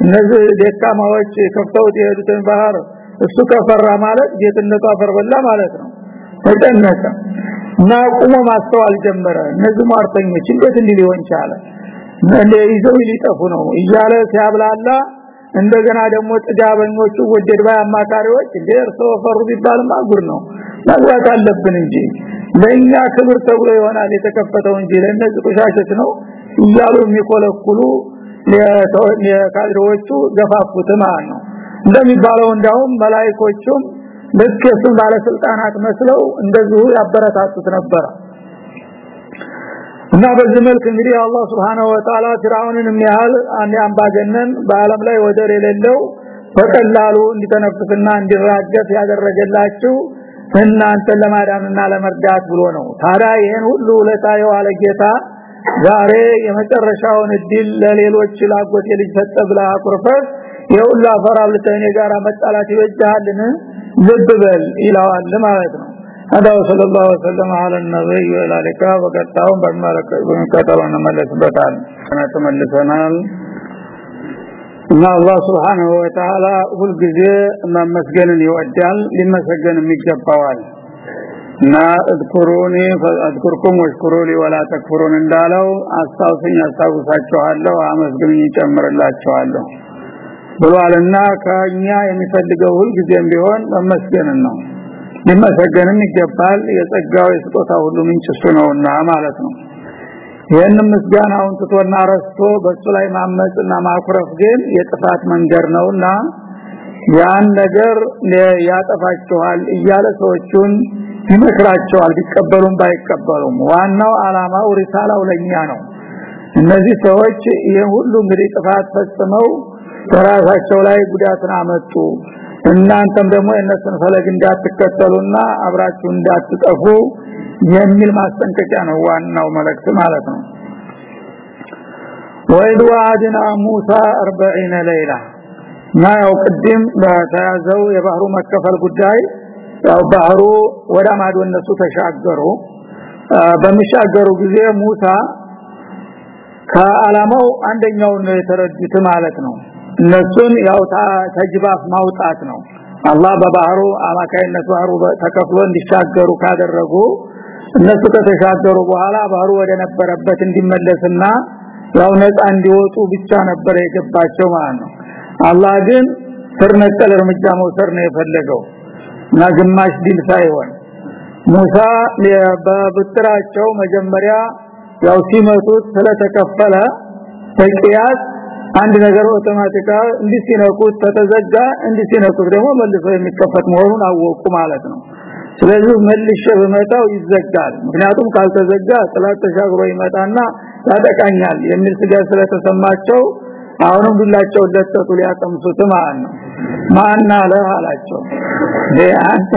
Speaker 2: እነዚህ ደካማዎች ከፍተውት የሄዱትን ባህር እሱ ከፈራ ማለት ጌትነቱ አፈርበላ ማለት ነው። ተጨነቀ እና ቁሞ ማስተዋል ጀመረ። እነዚህ ማርተኞች እንዴት እንዲህ ቻለ? ይዘው ሊጠፉ ነው እያለ ሲያብላላ እንደገና ደግሞ ጥጃበኞቹ ወደድ ባይ አማካሪዎች እንደ እርሶ ፈሩ ቢባል ማጉር ነው። መግባት አለብን እንጂ ለኛ ክብር ተብሎ ይሆናል የተከፈተው እንጂ ለነዚህ ቆሻሾች ነው እያሉ የሚኮለኩሉ የካድሬዎቹ ገፋፉት ማለት ነው። እንደሚባለው እንዳውም መላእክቶቹም ልክ የሱን ባለስልጣናት መስለው እንደዚሁ ያበረታቱት ነበር እና በዚህ መልክ እንግዲህ አላህ Subhanahu Wa Ta'ala ፍራውንን የሚያህል አንድ አምባገነን በአለም ላይ ወደር የሌለው በቀላሉ እንዲተነፍስና እንዲራገፍ ያደረገላችሁ እናንተን ለማዳንና ለመርዳት ብሎ ነው። ታዲያ ይሄን ሁሉ ለታ የዋለ ጌታ ዛሬ የመጨረሻውን እድል ለሌሎች ላጎት የልጅ ሰጠ ብላ አቁርፈት የሁላ ፈራብ ለተኔ ጋር መጣላት ይወጃልን ልብ በል ይላዋል ማለት ነው አዳው ሰለላሁ ዐለይሂ ወሰለም አለ ነብይ ወላሊካ ወቀጣው በመረከ በሚከተለው እንመለስበታል ተመልሰናል እና አላህ Subhanahu Wa Ta'ala ሁልጊዜ ማመስገንን ይወዳል ሊመሰገንም ይገባዋል እና እذكሩኒ ፈአذكرኩም ወሽኩሩሊ ወላ ተክፍሩን እንዳለው አስታውሰኝ አስታውሳችኋለሁ አመስግኑኝ ይጨምርላችኋለሁ ብሏልና ከኛ የሚፈልገው ሁልጊዜም ቢሆን መመስገንን ነው ሊመሰገንም ይገባል። የጸጋው የስጦታ ሁሉ ምንጭ እሱ ነውና ማለት ነው። ይህን ምስጋናውን ትቶና ረስቶ በሱ ላይ ማመጽና ማኩረፍ ግን የጥፋት መንገድ ነውና ያን ነገር ያጠፋቸዋል እያለ ሰዎቹን ይመክራቸዋል። ቢቀበሉም ባይቀበሉም ዋናው አላማው ሪሳላው ለኛ ነው። እነዚህ ሰዎች ይሄን ሁሉ እንግዲህ ጥፋት ፈጽመው በራሳቸው ላይ ጉዳትን አመጡ እናንተም ደግሞ የነሱን ፈለግ እንዳትከተሉና አብራችሁ እንዳትጠፉ የሚል ማስጠንቀቂያ ነው ዋናው መልእክት ማለት ነው። ወይድ ዋዕድና ሙሳ 40 ሌላ እና ያው ቅድም በተያዘው የባህሩ መከፈል ጉዳይ ያው ባህሩ ወደ ማዶ እነሱ ተሻገሩ። በሚሻገሩ ጊዜ ሙሳ ከአላማው አንደኛውን የተረዱት ማለት ነው እነሱን ያው ተጅባፍ ማውጣት ነው። አላህ በባህሩ አማካይነት ባህሩ ተከፍሎ እንዲሻገሩ ካደረጉ እነሱ ከተሻገሩ በኋላ ባህሩ ወደ ነበረበት እንዲመለስና ያው ነፃ እንዲወጡ ብቻ ነበር የገባቸው ማለት ነው። አላህ ግን ስር ነቀል እርምጃ መውሰድ ነው የፈለገው እና ግማሽ ዲል ሳይሆን ሙሳ በብትራቸው መጀመሪያ ያው ሲመቱት ስለተከፈለ በቂያስ አንድ ነገር ኦቶማቲካ እንዲህ ሲነኩት ተተዘጋ እንዲህ ሲነኩት ደግሞ መልሶ የሚከፈት መሆኑን አወቁ ማለት ነው። ስለዚህ መልሼ በመጣው ይዘጋል። ምክንያቱም ካልተዘጋ ጥላት ተሻግሮ ይመጣና ያጠቃኛል የሚል ስጋት ስለተሰማቸው አሁንም ዱላቸው ለተጡ ሊያቀምሱት ማለት ነው። ማና ለሃላቸው አንተ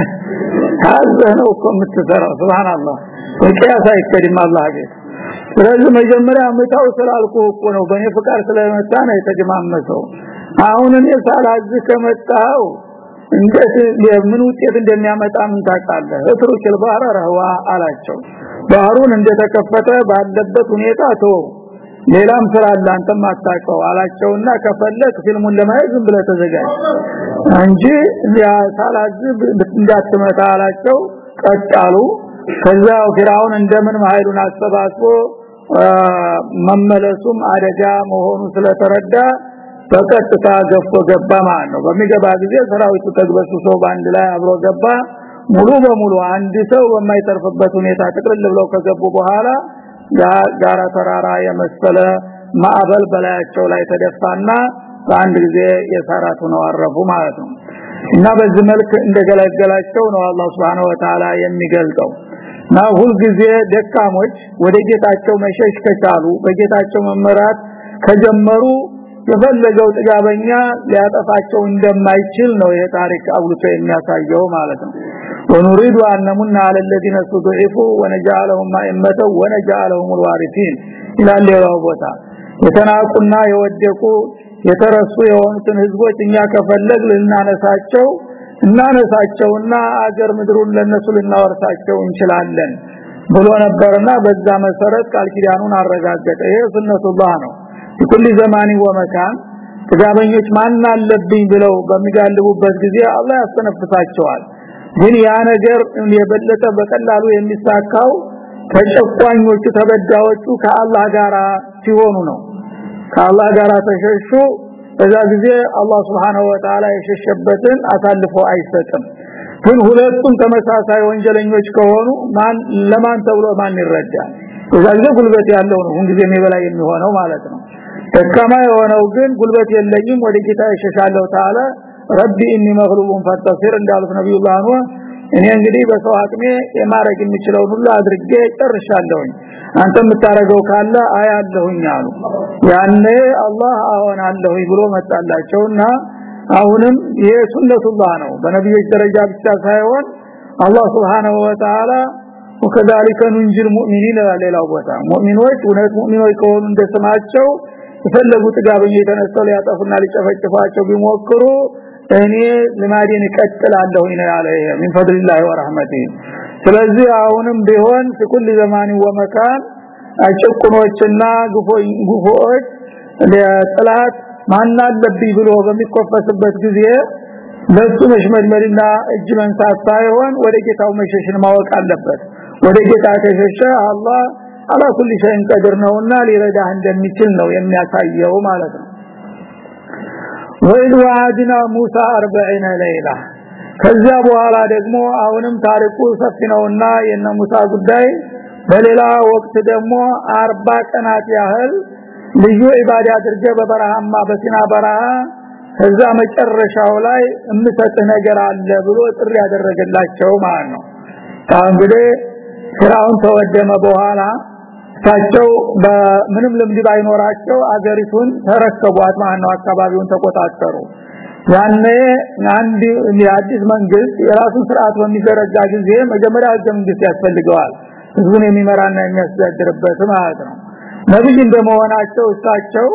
Speaker 2: ታዘነው እኮ የምትሰራው። ሱብሃንአላህ። ወቂያሳ ይከዲም አላህ ቤት ስለዚህ መጀመሪያ መታው ስላልኩ እኮ ነው በኔ ፍቃድ ስለመጣ ነው የተጀማመሰው አሁን እኔ ሳላዝ ከመጣው እንዴት የምን ውጤት እንደሚያመጣ ምን ታውቃለህ እትሩክ البحر ረህዋ አላቸው ባህሩን እንደተከፈተ ባለበት ሁኔታ ተው ሌላም ስራ አለ አንተም አታውቀው አላቸውና ከፈለክ ፊልሙን ለማየት ዝም ብለህ ተዘጋጅ እንጂ ያ ሳላዝ እንዳትመታ አላቸው ቀጣሉ ከዛ ፊራውን እንደምን ኃይሉን አሰባስቦ መመለሱም አደጋ መሆኑ ስለተረዳ በቀጥታ ገፍቶ ገባ ማለት ነው። በሚገባ ጊዜ ሰራዊቱ ተግበስብሶ ባንድ ላይ አብሮ ገባ። ሙሉ በሙሉ አንድ ሰው በማይተርፍበት ሁኔታ ጥቅልል ብለው ከገቡ በኋላ ጋራ ተራራ የመሰለ ማዕበል በላያቸው ላይ ተደፋና በአንድ ጊዜ የሳራቱ ነው አረፉ ማለት ነው። እና በዚህ መልክ እንደገለገላቸው ነው አላህ Subhanahu Wa Ta'ala የሚገልጸው እና ሁልጊዜ ደካሞች ወደ ጌታቸው መሸሽ ከቻሉ በጌታቸው መመራት ከጀመሩ የፈለገው ጥጋበኛ ሊያጠፋቸው እንደማይችል ነው ይሄ ታሪክ አብልቶ የሚያሳየው ማለት ነው ونريد أن نمن على الذين استضعفوا ونجعلهم أئمة ونجعلهم الوارثين إلى ሌላው ቦታ የተናቁና የወደቁ የተረሱ የሆኑትን ህዝቦች እኛ ከፈለግ ልናነሳቸው እናነሳቸውና አገር ምድሩን ለነሱ ልናወርሳቸው እንችላለን ብሎ ነበርና በዛ መሰረት ቃል ኪዳኑን አረጋገጠ። ይሄ ሱነቱላህ ነው። በኩል ዘማኒ ወመካን ተጋበኞች ማን አለብኝ ብለው በሚጋልቡበት ጊዜ አላህ ያስተነፍሳቸዋል። ግን ያ ነገር የበለጠ በቀላሉ የሚሳካው ተጨቋኞቹ ተበዳዎቹ ከአላህ ጋር ሲሆኑ ነው። ከአላህ ጋር ተሸሹ በዛ ጊዜ አላህ Subhanahu Wa Ta'ala የሸሸበትን አሳልፎ አይሰጥም። ግን ሁለቱም ተመሳሳይ ወንጀለኞች ከሆኑ ማን ለማን ተብሎ ማን ይረዳል? በዛ ጊዜ ጉልበት ያለው ነው ሁንጊዜ የበላይ የሚሆነው ማለት ነው። ደካማ የሆነው ግን ጉልበት የለኝም ወደ ጌታ ይሸሻለው ታለ። ረቢ ኢኒ መግሉቡን ፈተሲር እንዳሉት ነብዩላህ ነው እኔ እንግዲህ በሰው አቅሜ የማረግ የሚችለው ሁሉ አድርጌ ጨርሻለሁኝ አንተ የምታረገው ካለ አያለሁኝ አሉ ያኔ አላህ አሁን አለሁኝ ብሎ መጣላቸውና አሁንም ይሄ ሱነቱላህ ነው በነብዮች ደረጃ ብቻ ሳይሆን አላህ Subhanahu Wa Ta'ala ወከዛሊከ ንንጅል ሙእሚኒን ሌላው ቦታ ሙእሚኖች እውነት ሙእሚኖች ከሆኑ እንደስማቸው የፈለጉ ጥጋበኝ የተነስተው ሊያጠፉና ሊጨፈጭፋቸው ቢሞክሩ እኔ ልማዴን እቀጥላለሁ ነው ያለ من فضل الله ورحمته ስለዚህ አሁንም ቢሆን በኩል ዘማን ወመካን አጨቁኖችና ጉፎዎች ለጥላት ማን አለብኝ ብሎ በሚቆፈስበት ጊዜ ለሱ መሽመድመድና እጅ መንሳት ሳይሆን ወደ ጌታው መሸሽን ማወቅ አለበት። ወደ ጌታ ከሸሸ አላህ አላ ኩል ሸይን ቀድር ነውና ሊረዳህ እንደሚችል ነው የሚያሳየው ማለት ነው። ወይድ ወአድና ሙሳ 40 ሌላ ከዛ በኋላ ደግሞ አሁንም ታሪኩ ሰፊ ነውና የነ ሙሳ ጉዳይ። በሌላ ወቅት ደግሞ 40 ቀናት ያህል ልዩ ኢባዳ አድርገ በበረሃማ በሲና በረሃ ከዛ መጨረሻው ላይ እምሰጥህ ነገር አለ ብሎ ጥሪ ያደረገላቸው ማለት ነው። እንግዲህ ፍራውን ተወደመ በኋላ ታቸው በምንም ልምድ ባይኖራቸው አገሪቱን ተረከቧት ማለት ነው አካባቢውን ተቆጣጠሩ ያኔ አንድ የአዲስ መንግስት የራሱን ስርዓት በሚዘረጋ ጊዜ መጀመሪያ ህገ መንግስት ያስፈልገዋል። ህዝቡን የሚመራና የሚያስተዳድርበት ማለት ነው። ነብይ እንደመሆናቸው እሳቸው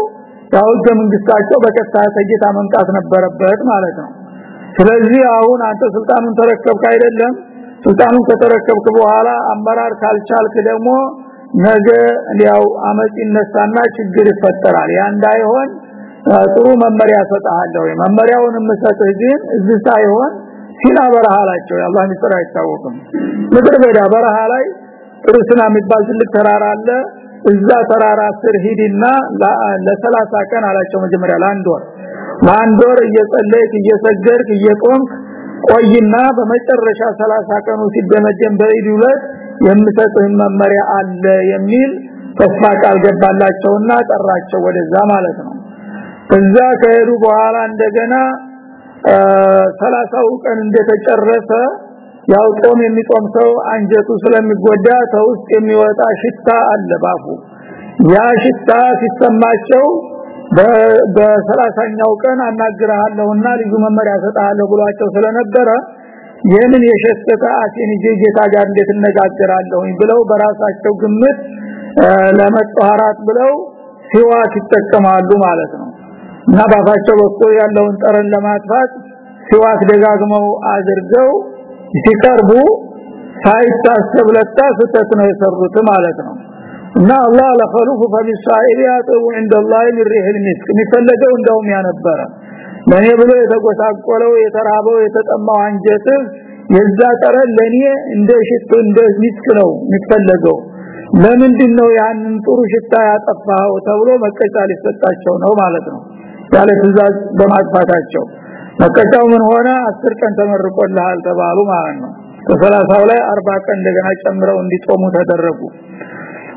Speaker 2: ያው መንግስታቸው በቀጥታ ከጌታ መምጣት ነበረበት ማለት ነው። ስለዚህ አሁን አንተ ስልጣኑን ተረከብክ አይደለም? ስልጣኑን ከተረከብክ በኋላ አመራር ካልቻልክ ደግሞ ነገ ያው አመጽ ይነሳና ችግር ይፈጠራል። ያ ጥሩ መመሪያ ሰጣለሁ መመሪያውን መስጠት ግን እዚህ ሳይሆን ሲና በረሃ ላቸው ያላህ ምስጢር አይታወቅም። ምድር በዳ በረሃ ላይ ጥርስና የሚባል ትልቅ ተራራ አለ። እዛ ተራራ ስር ሂድና ለ30 ቀን አላቸው መጀመሪያ ለአንድ ወር። ለአንድ ወር እየጸለይክ እየሰገድክ እየቆምክ ቆይና በመጨረሻ 30 ቀኑ ሲደመደም በኢድ ሁለት የምሰጥህ መመሪያ አለ የሚል ተስፋ ቃል ገባላቸውና ጠራቸው ወደዛ ማለት ነው እዛ ከሄዱ በኋላ እንደገና ሰላሳው ቀን እንደተጨረሰ ያው ጾም የሚጾም ሰው አንጀቱ ስለሚጎዳ ተውስጥ የሚወጣ ሽታ አለ ባፉ ያ ሽታ ሲሰማቸው በሰላሳኛው ቀን አናግራለሁና ልዩ መመሪያ ሰጣለሁ ብሏቸው ስለነበረ ይህንን የሸተተ አሴን ጌታ ጋር እንዴት እነጋገራለሁኝ ብለው በራሳቸው ግምት ለመጣራት ብለው ሲዋክ ይጠቀማሉ ማለት ነው እና ባፋቸው በኩል ያለውን ጠረን ለማጥፋት ሲዋክ ደጋግመው አድርገው ሲቀርቡ ሳይታሰብ ለታ ስተት ነው የሰሩት ማለት ነው እና አላህ ለኸሉፍ ፈሚሳኢል ያጠቡ عند الله من ريح المسك የሚፈለገው እንደውም ያነበረ ለኔ ብሎ የተጎሳቆለው የተራበው የተጠማው አንጀት የዛ ጠረን ለኔ እንደ ሽቶ እንደ ሚስክ ነው የሚፈለገው ለምንድን ነው ያንን ጥሩ ሽታ ያጠፋው ተብሎ መቀጫ ሊሰጣቸው ነው ማለት ነው ያለ ትእዛዝ በማጥፋታቸው። መቀጫው ምን ሆነ? 10 ቀን ተመርቆልሃል ተባሉ ማለት ነው። ከ30 ላይ 40 ቀን እንደገና ጨምረው እንዲጾሙ ተደረጉ።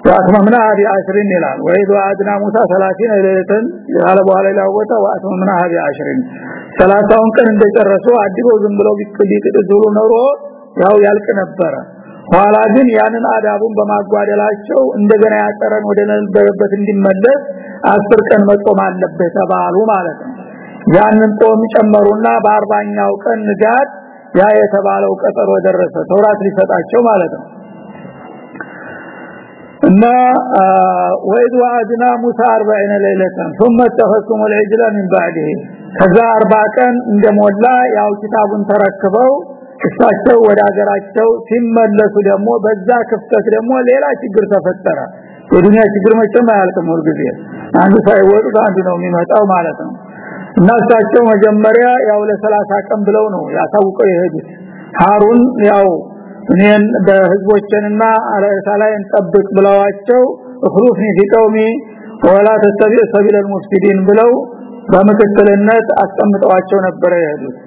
Speaker 2: ዋትመምና ሀዲ አሽሪን ይላል። ወይዶ አድና ሙሳ 30 ለይለተን ያለ በኋላ ላወጣ ዋትመምና ሀዲ አሽሪን። 30ውን ቀን እንደጨረሱ አድበው ዝም ብለው ቢቅድሉ ኖሮ ያው ያልቅ ነበረ። ኋላ ግን ያንን አዳቡን በማጓደላቸው እንደገና ያጠረን ወደ ነበረበት እንዲመለስ አስር ቀን መጾም አለበት ተባሉ ማለት ነው ያንን ጾም ጨመሩና በአርባኛው ቀን ንጋት ያ የተባለው ቀጠሮ ደረሰ ተውራት ሊሰጣቸው ማለት ነው እና ወይድ ወአድና ሙሳ 40 ለይለተን ثم اتخذتم العجل من بعده ከዛ 40 ቀን እንደሞላ ያው ኪታቡን ተረክበው እሳቸው ወደ ሀገራቸው ሲመለሱ ደግሞ በዛ ክፍተት ደግሞ ሌላ ችግር ተፈጠረ የዱንያ ችግር መቼም አያልቅም ሁልጊዜ። አንዱ ሳይወጡ አንዱ ነው የሚመጣው ማለት ነው። እና መጀመሪያ ያው ለሰላሳ ቀን ብለው ነው ያሳውቀው የሄዱት። ሃሩን ያው እኔን በህዝቦችንና ላይ እንጠብቅ ብለዋቸው እخلufኒ ፊቀውሚ ወላ ተስተቢዕ ሰቢል المفسدين ብለው በምክትልነት አስቀምጠዋቸው ነበረ የሄዱት።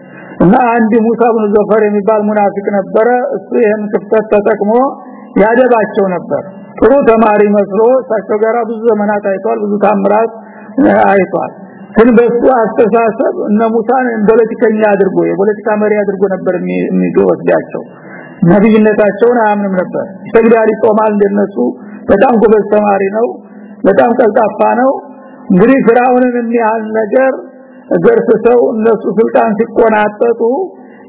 Speaker 2: እና አንድ ሙሳ ብኑ ዘፈር የሚባል ሙናፊቅ ነበረ። እሱ ይሄን ክፍተት ተጠቅሞ ያደባቸው ነበር። ጥሩ ተማሪ መስሎ እሳቸው ጋር ብዙ ዘመናት አይቷል ብዙ ታምራት አይቷል ግን በሱ አስተሳሰብ እነ ሙሳን ፖለቲከኛ አድርጎ የፖለቲካ መሪ አድርጎ ነበር የሚወስዳቸው ነብይነታቸውን አያምንም ነበር። ይሰግዳል ይጾማል እንደነሱ። በጣም ጎበዝ ተማሪ ነው በጣም ቀልጣፋ ነው። እንግዲህ ፍራውንን የሚያህል ነገር ገርሰው እነሱ ስልጣን ሲቆናጠጡ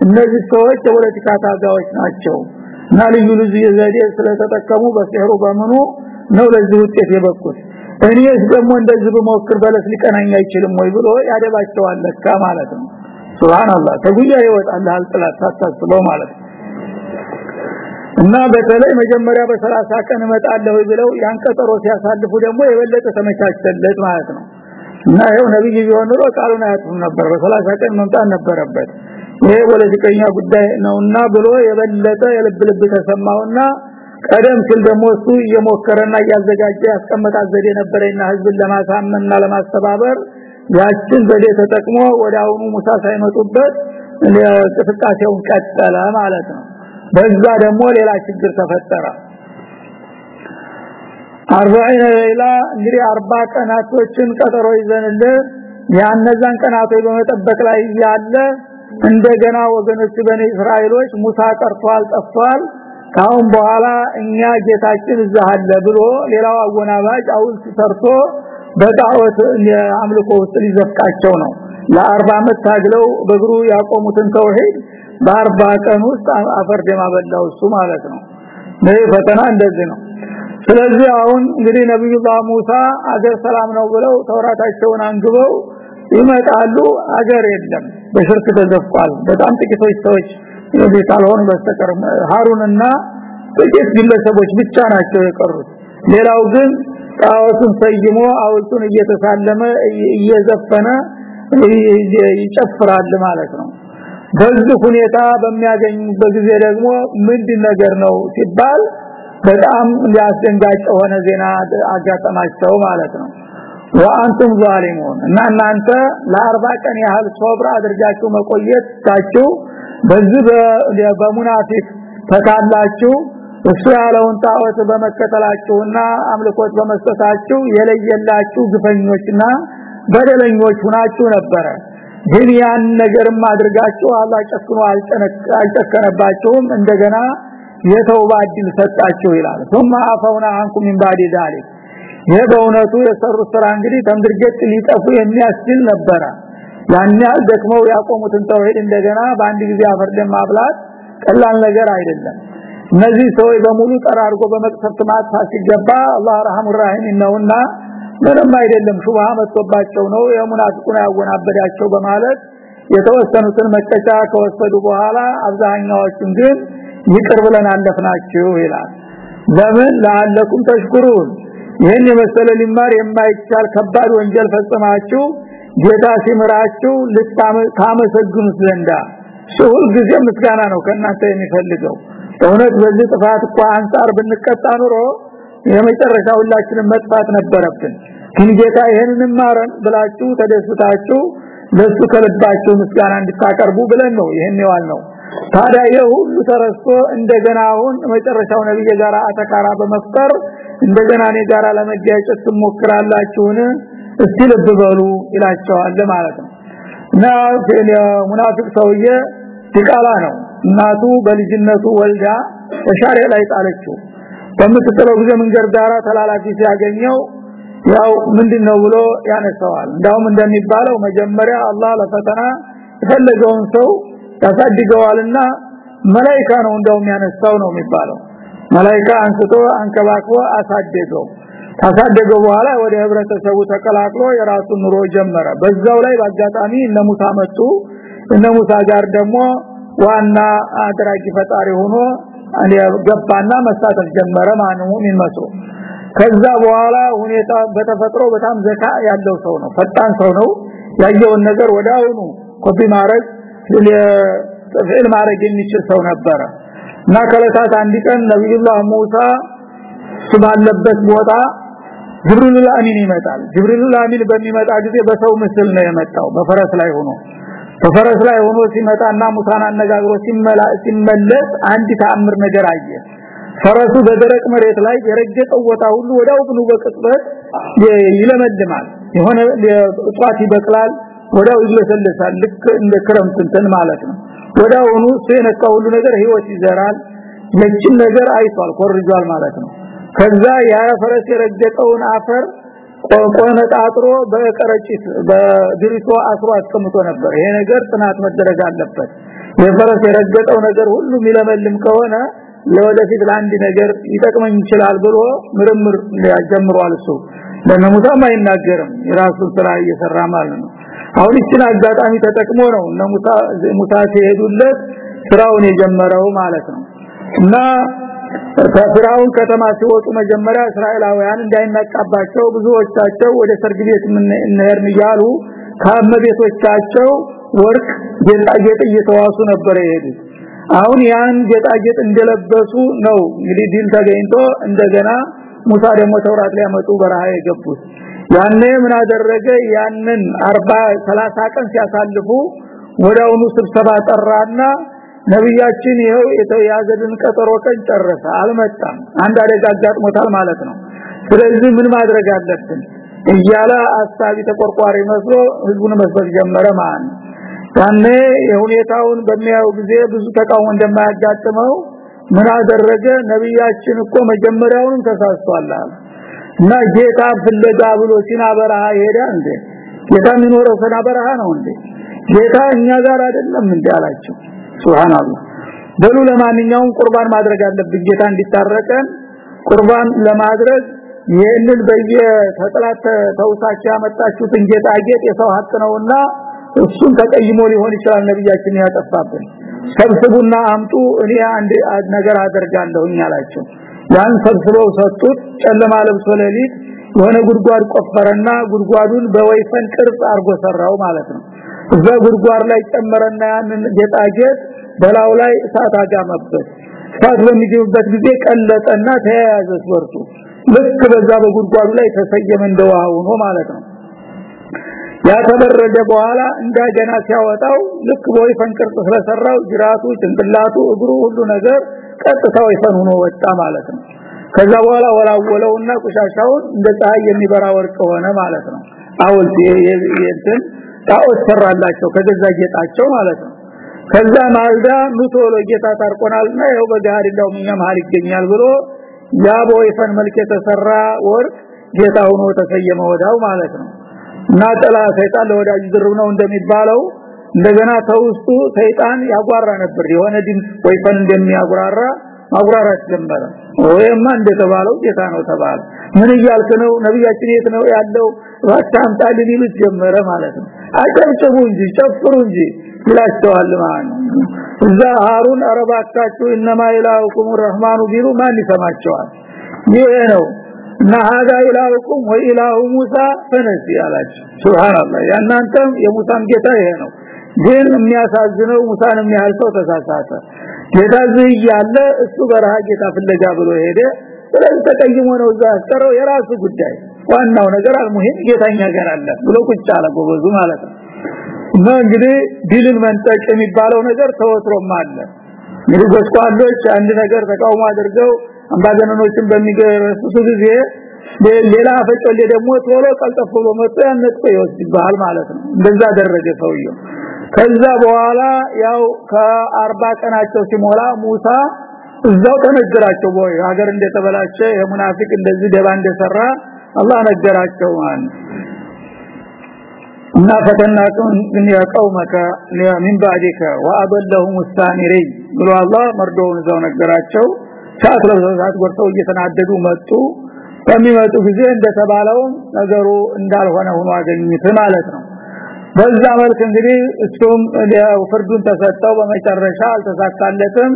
Speaker 2: እነዚህ ሰዎች የፖለቲካ ታጋዮች ናቸው እና ልዩ ልዩ የዘዴ ስለተጠቀሙ በሲህሩ በመኑ ነው ለዚህ ውጤት የበቁት? እኔስ ደግሞ እንደዚህ በሞክር በለስ ሊቀናኝ አይችልም ወይ ብሎ ያደባቸዋል ለካ ማለት ነው። ሱብሃንአላህ! ተጉያ ይወጣል አልጥላት ታታስበው ማለት ነው። እና በተለይ መጀመሪያ በ30 ቀን እመጣለሁ ብለው ያን ቀጠሮ ሲያሳልፉ ደግሞ የበለጠ ተመቻቸለት ማለት ነው። እና ይሄው ነብይ ቢሆን ኖሮ ቃሉን አያጥፉም ነበር። በ30 ቀን መምጣት ነበረበት ይሄ ፖለቲከኛ ጉዳይ ነውና ብሎ የበለጠ የልብ ልብ ተሰማውና ቀደም ሲል ደግሞ እሱ እየሞከረና እያዘጋጀ ያስቀመጣ ዘዴ ነበረና ህዝብን ለማሳመንና ለማስተባበር ያችን ዘዴ ተጠቅሞ ወደ አሁኑ ሙሳ ሳይመጡበት እንቅስቃሴውን ቀጠለ ማለት ነው። በዛ ደግሞ ሌላ ችግር ተፈጠረ። 40 ሌላ እንግዲህ 40 ቀናቶችን ቀጠሮ ይዘንልህ ያነዛን ቀናቶች በመጠበቅ ላይ ያለ እንደገና ወገኖች በኔ እስራኤሎች ሙሳ ቀርቷል ጠፍቷል። ካሁን በኋላ እኛ ጌታችን እዛ አለ ብሎ ሌላው አወናባጅ አውልት ሰርቶ በጣዖት አምልኮ ውስጥ ሊዘፍቃቸው ነው። ለ40 አመት ታግለው በእግሩ ያቆሙትን ተውሂድ በአርባ ቀን ውስጥ አፈር ደማበላው እሱ ማለት ነው። ይሄ ፈተና እንደዚህ ነው። ስለዚህ አሁን እንግዲህ ነብዩላህ ሙሳ አገር ሰላም ነው ብለው ተውራታቸውን አንግበው ይመጣሉ። አገር የለም በሽርክ ተዘፍቋል። በጣም ጥቂቶች ሰዎች የቤት አልሆኑ በስተቀር ሃሩንና ጥቂት ግለሰቦች ብቻ ናቸው የቀሩት። ሌላው ግን ጣዖቱን ሰይሞ አውልቱን እየተሳለመ እየዘፈነ ይጨፍራል ማለት ነው። በዚህ ሁኔታ በሚያገኙበት ጊዜ ደግሞ ምንድን ነገር ነው ሲባል በጣም ያስደንጋጭ የሆነ ዜና አጋጠማቸው ማለት ነው ወአንቱም ዛሊሙን እና እናንተ ለ40 ቀን ያህል ሶብር አድርጋችሁ መቆየት ታችሁ በዚህ በሙናፊቅ ተካላችሁ እሱ ያለውን ጣዖት በመከተላችሁና አምልኮት በመስጠታችሁ የለየላችሁ ግፈኞችና በደለኞች ሁናችሁ ነበረ ግን ያን ነገርም አድርጋችሁ አላህ ጨክኖ አልጨከነባችሁም እንደገና የተውባ እድል ሰጣችሁ ይላል ثم عفونا عنكم من بعد ذلك ይሄ በእውነቱ የሰሩት ስራ እንግዲህ ተምድርገት ሊጠፉ የሚያስችል ነበረ። ያን ያህል ደክመው ያቆሙትን ተውሂድ እንደገና በአንድ ጊዜ አፈርደን ማብላት ቀላል ነገር አይደለም። እነዚህ ሰዎች በሙሉ ጠራርጎ በመቅሰፍት ማጥፋት ሲገባ አላህ ረሐሙ ረሂም ነውና ምንም አይደለም ሹብሃ መጥቶባቸው ነው የሙናፊቁን ያወናበዳቸው በማለት የተወሰኑትን መቀጫ ከወሰዱ በኋላ አብዛኛዎቹን ግን ይቅር ብለን አለፍናችሁ ይላል። ለምን? ለአለኩም ተሽኩሩን ይህን የመሰለ ሊማር የማይቻል ከባድ ወንጀል ፈጽማችሁ ጌታ ሲምራችሁ ልታመሰግኑት ዘንዳ። ሁል ጊዜ ምስጋና ነው ከእናንተ የሚፈልገው። እውነት በዚህ ጥፋት እኮ አንጻር ብንቀጣ ኑሮ የመጨረሻ ሁላችንም መጥፋት ነበረብን። ግን ጌታ ይሄንን ማረን ብላችሁ ተደስታችሁ ለሱ ከልባችሁ ምስጋና እንድታቀርቡ ብለን ነው ይሄን ይዋል ነው ታዲያ የሁሉ ተረስቶ እንደገና አሁን መጨረሻው ነብይ ጋር አተካራ በመፍጠር እንደገና እኔ ጋር ለመጋጨት ትሞክራላችሁን? እስቲ ልብ በሉ ይላቸዋል ማለት ነው። እና ሙናፊቅ ሰውዬ ዲቃላ ነው። እናቱ በልጅነቱ ወልዳ ተሻሪያ ላይ ጣለችው። በምትጥለው ጊዜ መንገድ ዳራ ተላላፊ ሲያገኘው ያው ምንድነው ብሎ ያነሳዋል። እንዳውም እንደሚባለው መጀመሪያ አላህ ለፈተና የፈለገውን ሰው ያሳድገዋልና መላእክት ነው እንደውም ያነሳው ነው የሚባለው መላእክት አንስቶ አንከባክቦ አሳደገው ታሳደገው በኋላ ወደ ህብረተሰቡ ተቀላቅሎ የራሱን ኑሮ ጀመረ በዛው ላይ በአጋጣሚ እነ ሙሳ መጡ እነ ጋር ደግሞ ዋና አድራጊ ፈጣሪ ሆኖ ገባና መሳተፍ ጀመረ ማነው መስሎ ከዛ በኋላ ሁኔታ በተፈጥሮ በጣም ዘካ ያለው ሰው ነው ፈጣን ሰው ነው ያየውን ነገር ወዳውኑ ኮፒ ማድረግ ፍዕል ማድረግ የሚችል ሰው ነበረ እና ከለታት አንድ ቀን ነብዩላህ ሙሳ ባለበት ቦታ ጅብሪል አሚን ይመጣል። ጅብሪል አሚን በሚመጣ ጊዜ በሰው ምስል ነው የመጣው። በፈረስ ላይ ሆኖ በፈረስ ላይ ሆኖ ሲመጣና ሙሳን አነጋግሮ ሲመለስ አንድ ተአምር ነገር አየ። ፈረሱ በደረቅ መሬት ላይ የረገጠው ቦታ ሁሉ ወዳው ብኑ በቅጽበት ይለመልማል። የሆነ እጽዋት ይበቅላል ወዳው ይለሰልሳል ልክ እንደ ክረምት እንትን ማለት ነው ወዳውኑ ሲነካ ሁሉ ነገር ህይወት ይዘራል ነጭን ነገር አይቷል ኮርጇል ማለት ነው። ከዛ ያ ፈረስ የረገጠውን አፈር ቆነጣጥሮ በቀረጭት በድሪቶ አስሮ አስቀምጦ ነበር። ይሄ ነገር ጥናት መደረግ አለበት። የፈረስ የረገጠው ነገር ሁሉ የሚለመልም ከሆነ ለወደፊት ለአንድ ነገር ይጠቅመኝ ይችላል ብሎ ምርምር ያጀምሯል እሱ። ለነሙሳም አይናገርም የራሱን ስራ እየሰራ ማለት ነው አሁን እችን አጋጣሚ ተጠቅሞ ነው እነ ሙሳ ሙሳ ሲሄዱለት ስራውን የጀመረው ማለት ነው። እና ከፍራውን ከተማ ሲወጡ መጀመሪያ እስራኤላውያን እንዳይነቃባቸው ብዙዎቻቸው ወደ ሰርግ ቤት እንሄድን እያሉ ከመቤቶቻቸው ወርቅ ጌጣጌጥ እየተዋሱ ነበር የሄዱት። አሁን ያን ጌጣጌጥ እንደለበሱ ነው እንግዲህ ዲል ተገኝቶ እንደገና ሙሳ ደግሞ ተውራት ሊያመጡ በረሃ የገቡት ያኔ ምን አደረገ? ያንን 40 30 ቀን ሲያሳልፉ ወዳውኑ ስብሰባ ጠራና ነብያችን ይሄው የተያዘልን ቀጠሮ ቀን ጨረሰ አልመጣም። አንድ አደጋ አጋጥሞታል ማለት ነው። ስለዚህ ምን ማድረግ አለብን? እያለ አሳቢ ተቆርቋሪ መስሎ ህዝቡን መስበክ ጀመረ ማለት ያኔ የሁኔታውን በሚያዩ ጊዜ ብዙ ተቃውሞ እንደማያጋጥመው ምን አደረገ? ነብያችን እኮ መጀመሪያውንም ተሳስቷል እና ጌታ ፍለጋ ብሎ ሲና ይሄዳል እንዴ? ጌታ የሚኖረው ሰና በረሃ ነው እንዴ? ጌታ እኛ ጋር አይደለም እንዴ አላቸው። ሱብሃንአላህ። በሉ ለማንኛውም ቁርባን ማድረግ አለብን። ጌታ እንዲታረቀን ቁርባን ለማድረግ ይህንን በየተጥላት ተውሳቸው ያመጣችሁትን ጌጣጌጥ የሰው ሀቅ ነውና እሱን ተቀይሞ ሊሆን ይችላል ነብያችን ያጠፋብን። ሰብስቡና አምጡ እኔ አንድ ነገር አደርጋለሁ አላቸው ያን ሰብስበው ሰጡት። ጨለማ ለብሶ ሌሊት የሆነ ጉድጓድ ቆፈረና ጉድጓዱን በወይፈን ቅርጽ አርጎ ሰራው ማለት ነው። እዛ ጉድጓድ ላይ ጨመረና ያንን ጌጣጌጥ በላው ላይ እሳት አጋመበት እሳት በሚገቡበት ጊዜ ቀለጠና ተያያዘ ወርቱ ልክ በዛ በጉድጓዱ ላይ ተሰየመ እንደዋው ሆኖ ማለት ነው። ያ ተበረደ በኋላ እንደገና ሲያወጣው ልክ በወይፈን ቅርጽ ስለሰራው ጅራቱ ጭንቅላቱ እግሩ ሁሉ ነገር ቀጥታ ወይፈን ሆኖ ወጣ ማለት ነው። ከዛ በኋላ ወላወለውና ቁሻሻውን እንደ ፀሐይ የሚበራ ወርቅ ሆነ ማለት ነው። አውልት የእንትን ጣዖት ሰራላቸው ከገዛ ጌጣቸው ማለት ነው። ከዛ ማልዳ ኑቶሎ ጌታ ታርቆናልና ይኸው በጋር እንደው መሃል ይገኛል ብሎ ያ በወይፈን መልክ የተሰራ ወርቅ ጌታ ሆኖ ተሰየመ ወዳው ማለት ነው። እና ጠላ ሰይጣን ለወዳጅ ድርብ ነው እንደሚባለው እንደገና ተውስጡ ሰይጣን ያጓራ ነበር። የሆነ ድምጽ ወይፈን እንደሚያጓራ ማጉራራት ጀመረ። ወይማ እንደተባለው ጌታ ነው ተባለ። ምን እያልክ ነው? ነብያችን የት ነው ያለው? ዋታም ታልን ይሉት ጀመረ ማለት ነው። አጨብጭቡ እንጂ ጨፍሩ እንጂ ይላቸዋል ማለት ነው። እዛ ሃሩን አረባካችሁ እነማ ኢላሁኩም ረህማኑ ቢሉ ማን ይሰማቸዋል? ይሄ ነው። እና ሀዳ ኢላሁኩም ወኢላሁ ሙሳ ፈነሲ ያላችሁ ሱብሃንአላህ። ያናንተም የሙሳም ጌታ ይሄ ነው ግን የሚያሳዝነው ሙሳን የሚያህል ተሳሳተ። ጌታ ያለ እሱ በረሃ ጌታ ፍለጋ ብሎ ሄደ። ስለዚህ ተቀይሞ ነው እዛ የራሱ ጉዳይ። ዋናው ነገር አልሙሂም ጌታኛ ጋር አለ ብሎ ቁጭ አለ ጎበዙ ማለት ነው። እና እንግዲህ ዲልን መንጠቅ የሚባለው ነገር ተወትሮም አለ። እንግዲህ ጎስቋሎች አንድ ነገር ተቃውሞ አድርገው አምባገነኖችን በሚገረሱት ጊዜ ሌላ ፈጮሌ ደግሞ ቶሎ ቀልጠፍ ብሎ መጥቶ ያነጥቆ ይወስድባል ማለት ነው። እንደዛ አደረገ ሰውየው ከዛ በኋላ ያው ከ40 ቀናቸው ሲሞላ ሙሳ እዛው ተነገራቸው ወይ ሀገር እንደተበላሸ የሙናፊቅ እንደዚህ ደባ እንደሰራ አላህ ነገራቸው ማለት እና ፈተናቱን ምን ያቀውመከ ለምን ባዲከ ወአበለሁም السامري ብሎ አላህ መርዶውን እዛው ነገራቸው ቻት ለብሰት ወርተው እየተናደዱ መጡ በሚመጡ ጊዜ እንደተባለው ነገሩ እንዳልሆነ ሆኖ አገኙት ማለት ነው በዛ መልክ እንግዲህ እሱም ፍርዱን ተሰጠው በመጨረሻ አልተሳካለትም።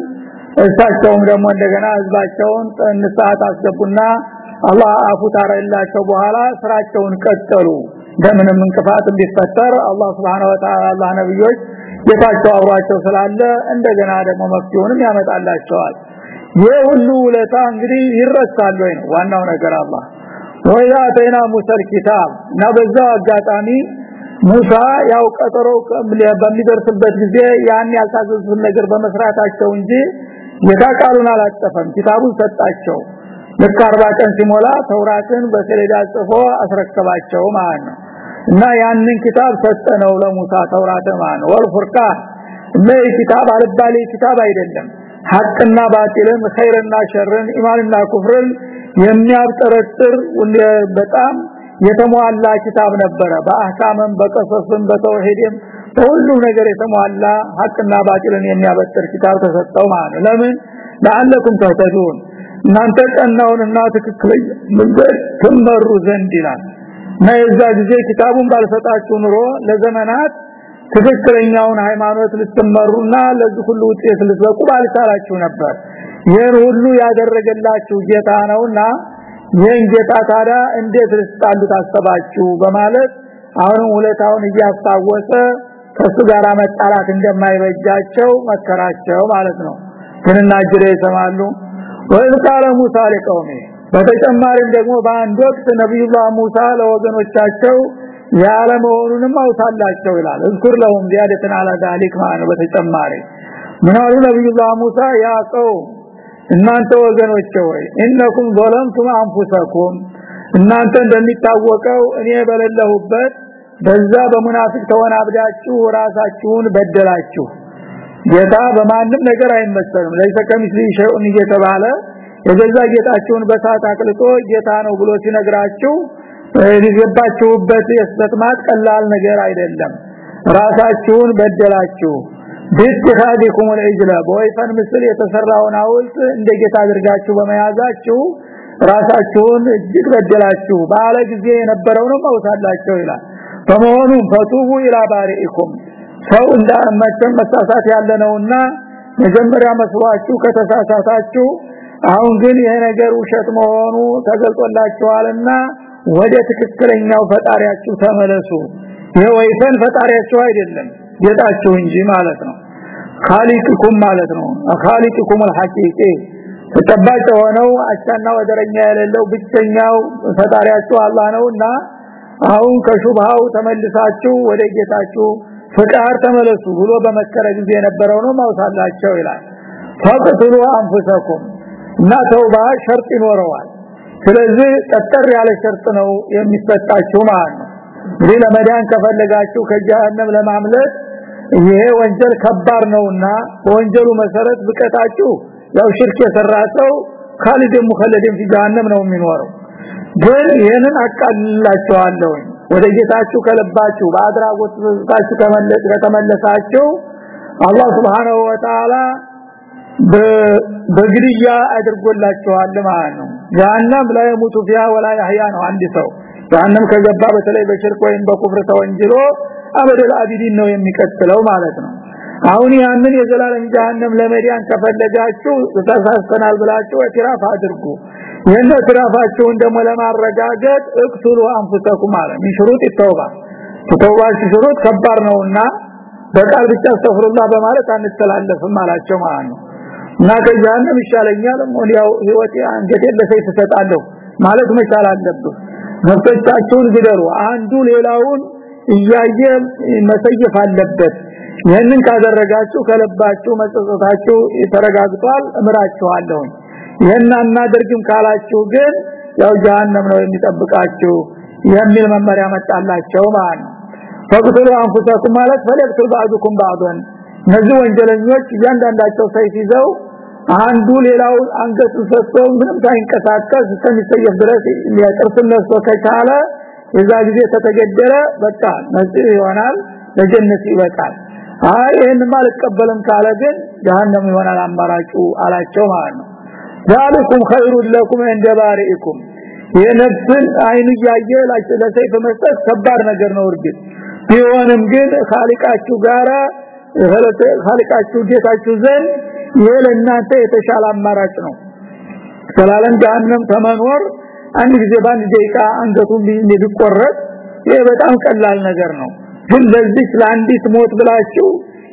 Speaker 2: እሳቸውም ደግሞ እንደገና ህዝባቸውን ንስሐት አስገቡና አላህ አፉ ታረላቸው በኋላ ስራቸውን ቀጠሉ። እንደምንም እንቅፋት እንዲፈጠር አላህ Subhanahu Wa Ta'ala ነብዮች ጌታቸው አብሯቸው ስላለ እንደገና ደግሞ መፍትሄውንም ያመጣላቸዋል። ይህ ሁሉ ውለታ እንግዲህ ይረሳል ወይ ዋናው ነገር አላህ። ወያ ተይና ሙሰል ኪታብ። እና በዛው አጋጣሚ ሙሳ ያው ቀጠሮ በሚደርስበት ጊዜ ያን ያልታዘዙትን ነገር በመስራታቸው እንጂ ጌታ ቃሉን አላጠፈም ኪታቡን ሰጣቸው። ልክ 40 ቀን ሲሞላ ተውራትን በሰሌዳ ጽፎ አስረከባቸው ማለት ነው። እና ያንን ኪታብ ሰጠነው ለሙሳ ተውራት ማለት ነው። ወልፉርቃን ለይ ኪታብ አልባሌ ኪታብ አይደለም። ሐቅና ባጢልን ኸይርና ሸርን ኢማንና ኩፍርን የሚያብጠረጥር በጣም የተሟላ ኪታብ ነበረ። በአህካምም በቀሰስም በተውሂድም በሁሉም ነገር የተሟላ ሐቅና ባጢልን የሚያበጥር ኪታብ ተሰጠው ማለት ለምን? ለአለኩም ተህተዱን እናንተ ቀናውንና ትክክለኛ መንገድ ትመሩ ዘንድ ይላል። የዛ ጊዜ ኪታቡን ባልሰጣችሁ ኑሮ ለዘመናት ትክክለኛውን ሃይማኖት ልትመሩና ለዚህ ሁሉ ውጤት ልትበቁ ባልቻላችሁ ነበር። ይህን ሁሉ ያደረገላችሁ ጌታ ነውና ይህን ጌታ እንዴት ልትጣሉ ታሰባችሁ በማለት አሁንም ውለታውን እያስታወሰ ከሱ ጋር መጣላት እንደማይበጃቸው መከራቸው ማለት ነው። ግንና ጅሬ ይሰማሉ። ወይ ቃለ ሙሳ ለቀውሜ። በተጨማሪም ደግሞ በአንድ ወቅት ነብዩላህ ሙሳ ለወገኖቻቸው ያለ መሆኑንም አውሳላቸው ይላል። እዝኩር ለሁም ዚያደተን አላ ማለት በተጨማሪ። ምናሉ ነብዩላህ ሙሳ? ያቀው እናንተ ወገኖች ሆይ እነኩም ظلمتم አንፉሰኩም እናንተ እንደሚታወቀው እኔ በለለሁበት በዛ በሙናፊቅ ተወናብዳችሁ ራሳችሁን በደላችሁ ጌታ በማንም ነገር አይመሰልም ለይሰ ከሚስሊ ሸይኡን እየተባለ የገዛ ጌታችሁን በሳት አቅልጦ ጌታ ነው ብሎ ሲነግራችሁ ሊገባችሁበት የስተትማት ቀላል ነገር አይደለም ራሳችሁን በደላችሁ ቢትኻዲኩም العجل በወይፈን ምስል የተሰራውን ሐውልት እንደ ጌታ አድርጋችሁ በመያዛችሁ ራሳችሁን እጅግ በደላችሁ ባለ ጊዜ የነበረውን ማውሳላችሁ ይላል በመሆኑ ፈቱቡ ኢላ ባሪኢኩም ሰው እንዳመተን መሳሳት ያለነውና መጀመሪያ መስዋዕቱ ከተሳሳታችሁ አሁን ግን ይሄ ነገር ውሸት መሆኑ ተገልጦላችኋልና ወደ ትክክለኛው ፈጣሪያችሁ ተመለሱ ይሄ ወይፈን ፈጣሪያችሁ አይደለም ጌታችሁ እንጂ ማለት ነው ኻሊቅኩም ማለት ነው ኻሊቅኩም الحقيقي ተጨባጭ ሆነው አቻና ወደረኛ የሌለው ብቸኛው ፈጣሪያችሁ አላህ ነውና አሁን ከሹብሃው ተመልሳችሁ ወደ ጌታችሁ ፍቃድ ተመለሱ ብሎ በመከረ ጊዜ የነበረው ነው ማውሳላቸው ይላል ፈቅትሉ አንፉሰኩም እና ተውባ ሸርጥ ይኖረዋል ስለዚህ ቀጠር ያለ ሸርጥ ነው የሚሰጣችሁ ማለት ነው እንግዲህ ለመዳን ከፈለጋችሁ ከጀሃነም ለማምለጥ ይሄ ወንጀል ከባድ ነውና ወንጀሉ መሰረት ብቀጣችሁ ያው ሽርክ የሰራ ሰው ካሊድ ሙኸለድን ጀሃነም ነው የሚኖረው። ግን ይሄንን አቃልላችኋለሁ። ወደ ጌታችሁ ከለባችሁ በአድራጎት ተዝታችሁ ከተመለሳችሁ አላህ Subhanahu Wa Ta'ala በግድያ አድርጎላችኋል ማለት ነው። ጀሃነም ላይ ሙቱ ፊያ ወላ ያህያ ነው አንድ ሰው። ጀሃነም ከገባ በተለይ በሽርክ ወይም በኩፍር ተወንጅሎ አበደል አቢዲን ነው የሚቀጥለው ማለት ነው። አሁን ያንን የዘላለም ጀሃነም ለመዲያን ከፈለጋችሁ ተሳስተናል ብላችሁ እትራፍ አድርጉ። የነ እትራፋችሁን ደግሞ ለማረጋገጥ እቅቱሉ አንፉሰኩም ማለት ሚሽሩጥ ተውባ ተውባ ሽሩጥ ከባድ ነውና በቃል ብቻ አስተፍሩላህ በማለት አንተላለፍም አላቸው ማለት ነው። እና ከጀሃነም ይሻለኛል ያው ህይወቴ አንገቴ ለሰይፍ ተሰጣለሁ ማለት መቻል አለብህ። ነፍሳችሁን ግደሩ አንዱ ሌላውን እያየ መሰየፍ አለበት። ይህንን ካደረጋችሁ ከለባችሁ መጸጸታችሁ ተረጋግጧል። እምራችኋለሁ። ይህን አናደርግም ካላችሁ ግን ያው ጀሃነም ነው የሚጠብቃችሁ የሚል መመሪያ መጣላቸው ማለት ነው። አንፉሳኩም ማለት ፈለቅቱል ባዕዱኩም ባዕዱን። እነዚህ ወንጀለኞች እያንዳንዳቸው ሰይፍ ይዘው አንዱ ሌላው አንገቱ ሰጥቶ ምንም ሳይንቀሳቀስ እስከሚሰየፍ ድረስ ሊያቀርፍን ነፍሶ ከቻለ የዛ ጊዜ ተተገደረ በቃ ነጽህ ይሆናል ለጀነት ይበቃል አይ ይሄን ማልቀበልም ካለ ግን ጀሃነም ይሆናል አማራጩ አላቸው ማለት ነው ذلكم خير لكم عند بارئكم የነፍስን አይኑ ያየ ለሰይፍ መስጠት ከባድ ነገር ነው እርግጥ ቢሆንም ግን ኻሊቃችሁ ጋራ ኻሊቃችሁ ጌታችሁ ዘንድ ይሄ ለእናንተ የተሻለ አማራጭ ነው ሰላለም ጀሃነም ተመኖር አንድ ጊዜ በአንድ ደቂቃ አንገቱን ቢቆረጥ ይሄ በጣም ቀላል ነገር ነው። ግን ለዚህ ለአንዲት ሞት ብላችሁ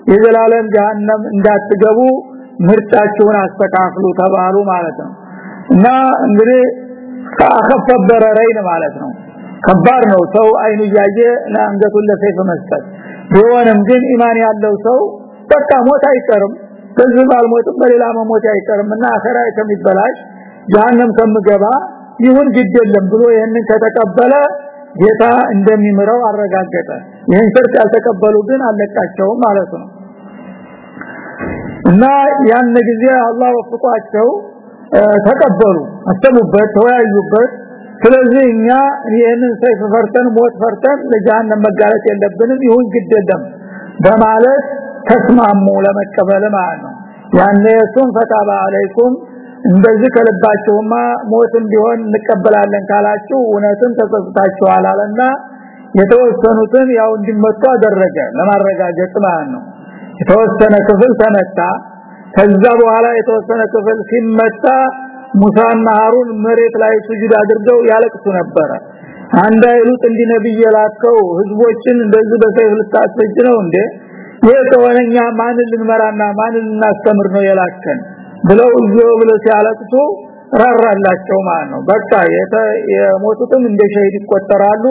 Speaker 2: የዘላለም ጀሃነም እንዳትገቡ ምርጫችሁን አስተካክሉ ተባሉ ማለት ነው። እና እንግዲህ ከአከፈ በረረይን ማለት ነው። ከባድ ነው። ሰው አይኑ እያየ ለአንገቱን ለሰይፍ መስጠት። ቢሆንም ግን ኢማን ያለው ሰው በቃ ሞት አይቀርም። በዚህ ባልሞትም በሌላ መሞት አይቀርምና አኸራ ከሚበላሽ ጀሃነም ከምገባ ይሁን ግድ የለም ብሎ ይህንን ከተቀበለ ጌታ እንደሚምረው አረጋገጠ። ይህን ሸርጥ ያልተቀበሉ ግን አለቃቸውም ማለት ነው። እና ያን ጊዜ አላህ ወፍቋቸው ተቀበሉ አስተሙበት ተወያዩበት። ስለዚህ እኛ ይህንን ሰይፍ ፈርተን ሞት ፈርተን ለጀሃነም መጋለጥ የለብንም ይሁን ግድ የለም በማለት ተስማሙ ለመቀበል ማለት ነው። ያኔ እሱም ፈታባ አለይኩም እንደዚህ ከልባችሁማ ሞትም ቢሆን እንቀበላለን ካላችሁ እውነትም ተጸጽታችኋል አለና የተወሰኑትን ያው እንዲመጡ አደረገ ለማረጋገጥ ማለት ነው። የተወሰነ ክፍል ተመታ። ከዛ በኋላ የተወሰነ ክፍል ሲመታ ሙሳና ሃሩን መሬት ላይ ስጁድ አድርገው ያለቅሱ ነበረ። አንድ አይሉት እንዲህ ነብይ የላከው ህዝቦችን እንደዚህ በሰይፍ ልታስፈጅ ነው እንዴ? ይሄ ከሆነኛ ማንን ልንመራና ማንን ልናስተምር ነው የላከን ብለው ይዘው ብለው ሲያለቅሱ ራራላቸው ማለት ነው። በቃ የሞቱትም እንደ ሸሂድ ይቆጠራሉ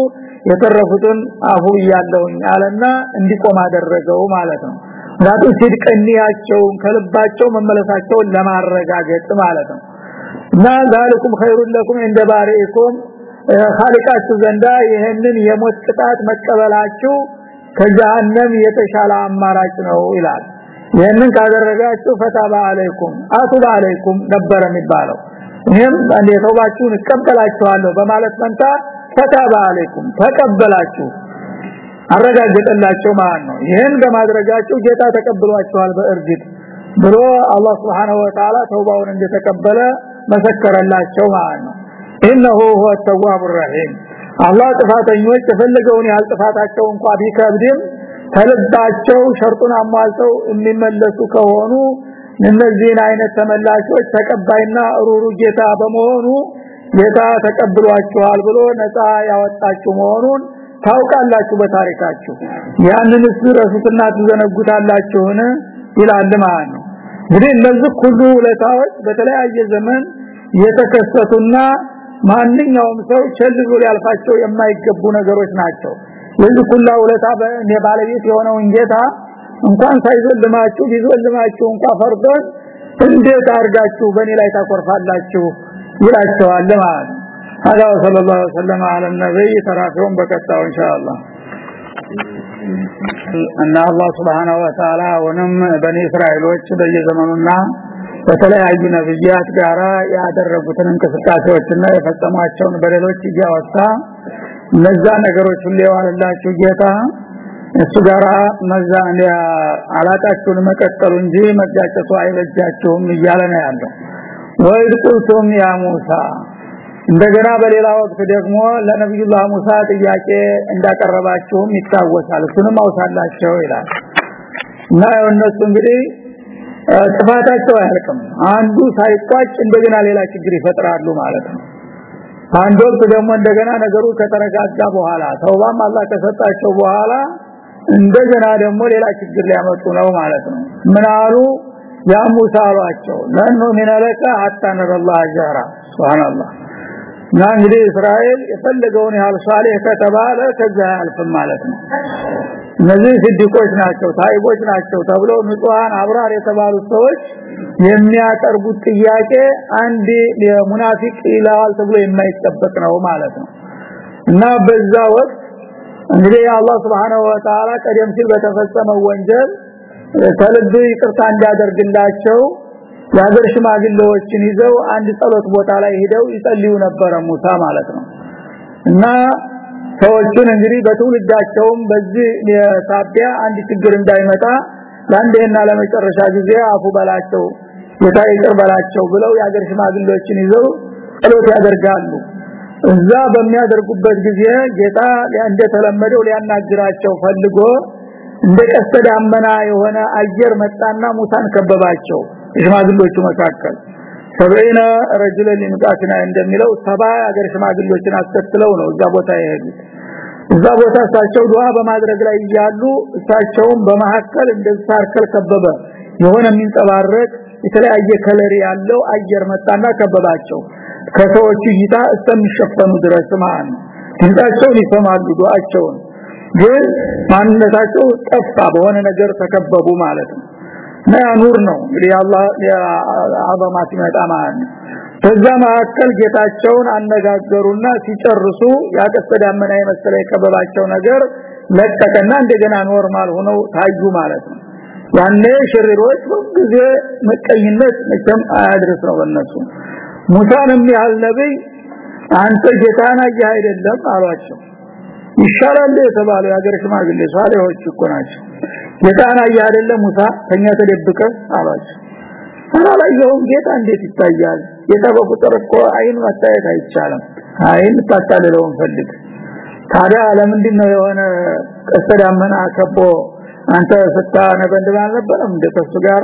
Speaker 2: የተረፉትን አፉ ያለውኝ አለና እንዲቆም አደረገው ማለት ነው። ዛቱ ሲድቀኒያቸውን ከልባቸው መመለሳቸውን ለማረጋገጥ ማለት ነው። እና ዛልኩም ኸይሩን ለኩም እንደ ባሪኢኩም ኻሊቃችሁ ዘንዳ ይሄንን የሞት ቅጣት መቀበላችሁ ከጀሃነም የተሻለ አማራጭ ነው ይላል ይሄንን ካደረጋችሁ ፈታባ አለይኩም አቱባ አለይኩም ነበር የሚባለው። ይሄም እንደ ተውባችሁን እቀበላችኋለሁ በማለት ፈንታ ፈታባ አለይኩም ተቀበላችሁ አረጋገጠላቸው ማለት ነው። ይሄን በማድረጋችሁ ጌታ ተቀብሏቸዋል በእርግጥ ብሎ አላህ Subhanahu Wa Ta'ala ተውባውን እንደተቀበለ መሰከረላቸው ማለት ነው። ኢነሁ ሁወ ተዋቡር ረሂም አላህ ጥፋተኞች የፈለገውን ያህል ጥፋታቸው እንኳን ቢከብድም ከልባቸው ሸርጡን አሟልተው የሚመለሱ ከሆኑ እነዚህን አይነት ተመላሾች ተቀባይና ሩሩ ጌታ በመሆኑ ጌታ ተቀብሏቸዋል ብሎ ነፃ ያወጣችሁ መሆኑን ታውቃላችሁ በታሪካችሁ። ያንን ረሱትና ትዘነጉታላችሁን? ይላል ማለት ነው። እንግዲህ እነዚህ ሁሉ ውለታዎች በተለያየ ዘመን የተከሰቱና ማንኛውም ሰው ቸል ያልፋቸው የማይገቡ ነገሮች ናቸው ለዚህ ሁሉ ውለታ ባለቤት የሆነውን ጌታ እንኳን ሳይዘልማችሁ ቢዘልማችሁ እንኳን ፈርዶን እንዴት አርጋችሁ በእኔ ላይ ታቆርፋላችሁ ይላቸዋል ማለት هذا صلى الله وسلم على النبي تراكم بكتا ان شاء الله እና አላህ Subhanahu Wa Ta'ala ወንም በኒ እስራኤሎች በየዘመኑና በተለያዩ ነብያት ጋራ ያደረጉትን እንቅስቃሴዎችና የፈጸሟቸውን በደሎች እያወሳ እነዛ ነገሮች ሁሉ የዋለላችሁ ጌታ እሱ ጋራ መዛ አላቃችሁን መቀጠሉ እንጂ መጋጨቱ አይበጃችሁም እያለ ነው ያለው። ወይድ ቁልቱም ያ ሙሳ። እንደገና በሌላ ወቅት ደግሞ ለነብዩላህ ሙሳ ጥያቄ እንዳቀረባችሁም ይታወሳል። እሱንም አውሳላቸው ይላል። እና እነሱ እንግዲህ ጥፋታቸው አያልቅም። አንዱ ሳይቋጭ እንደገና ሌላ ችግር ይፈጥራሉ ማለት ነው አንድ ወቅት ደግሞ እንደገና ነገሩ ከተረጋጋ በኋላ ተውባም አላህ ከሰጣቸው በኋላ እንደገና ደግሞ ሌላ ችግር ሊያመጡ ነው ማለት ነው። ምን አሉ? ያ ሙሳ አሏቸው ለኑ ሚነለከ ሐታ ነረላህ ሱብሃንአላህ። እና እንግዲህ እስራኤል የፈለገውን ያህል ሷሊህ ከተባለ ከዛ ያልፍም ማለት ነው። እነዚህ ስድቆች ናቸው ታይቦች ናቸው ተብለው ንጹሃን አብራር የተባሉ ሰዎች የሚያቀርቡት ጥያቄ አንድ የሙናፊቅ ይላል ተብሎ የማይጠበቅ ነው ማለት ነው። እና በዛ ወቅት እንግዲህ አላህ Subhanahu Wa Ta'ala ቀደም ሲል በተፈጸመው ወንጀል ተልብ ይቅርታ እንዲያደርግላቸው የሀገር ሽማግሌዎችን ይዘው አንድ ጸሎት ቦታ ላይ ሄደው ይጸልዩ ነበረ ሙሳ ማለት ነው። እና ሰዎችን እንግዲህ በትውልዳቸውም በዚህ የሳቢያ አንድ ችግር እንዳይመጣ ለአንዴና ለመጨረሻ ጊዜ አፉ በላቸው ጌታ ይቅር በላቸው ብለው የሀገር ሽማግሌዎችን ይዘው ጸሎት ያደርጋሉ። እዛ በሚያደርጉበት ጊዜ ጌታ እንደተለመደው ሊያናግራቸው ፈልጎ እንደ ቀስተ ዳመና የሆነ አየር መጣና ሙሳን ከበባቸው ሽማግሌዎቹ መካከል። ሰበይና ረጅለ ሊምቃትና እንደሚለው ሰባ ሀገር ሽማግሌዎችን አስከትለው ነው እዛ ቦታ የሄዱት። እዛ ቦታ እሳቸው ዱዓ በማድረግ ላይ እያሉ እሳቸውም በመሐከል እንደሳርከል ከበበ። የሆነ የሚንጸባረቅ የተለያየ ከለር ያለው አየር መጣና ከበባቸው። ከሰዎቹ እይታ እስከሚሸፈኑ ድረስ ነው። ድምጻቸውን ይሰማሉ ዱዓቸውን። ግን ማንነታቸው ጠፋ በሆነ ነገር ተከበቡ ማለት ነው። ኑር ነው እንግዲህ አላህ አባማ ሲመጣ ማለት ነው። በዛ መካከል ጌታቸውን አነጋገሩና ሲጨርሱ ያቀሰዳመና የመሰለ የከበባቸው ነገር ለቀቀና እንደገና normal ሆነው ታዩ ማለት ነው ያኔ ሽሪሮች ጊዜ መቀኝነት መቼም አያድርስ ነው በእነሱ። ሙሳንም ያህል ነብይ አንተ ጌታና ይህ አይደለም አሏቸው። ይሻላል የተባለው የሀገር ሽማግሌ ሷሊሆች እኮ ናቸው። ጌታና ይህ አይደለም ሙሳ ከኛ ተደብቀ አሏቸው። አላየውም ጌታ እንዴት ይታያል? ጌታ በቁጥር እኮ አይን መታየት አይቻልም። አይን ታታለለውን ፈልግ። ታዲያ ለምንድን ነው የሆነ ቀሰዳመና ከቦ አንተ ስታነበንድ አልነበረም? እንደተሱ ጋር?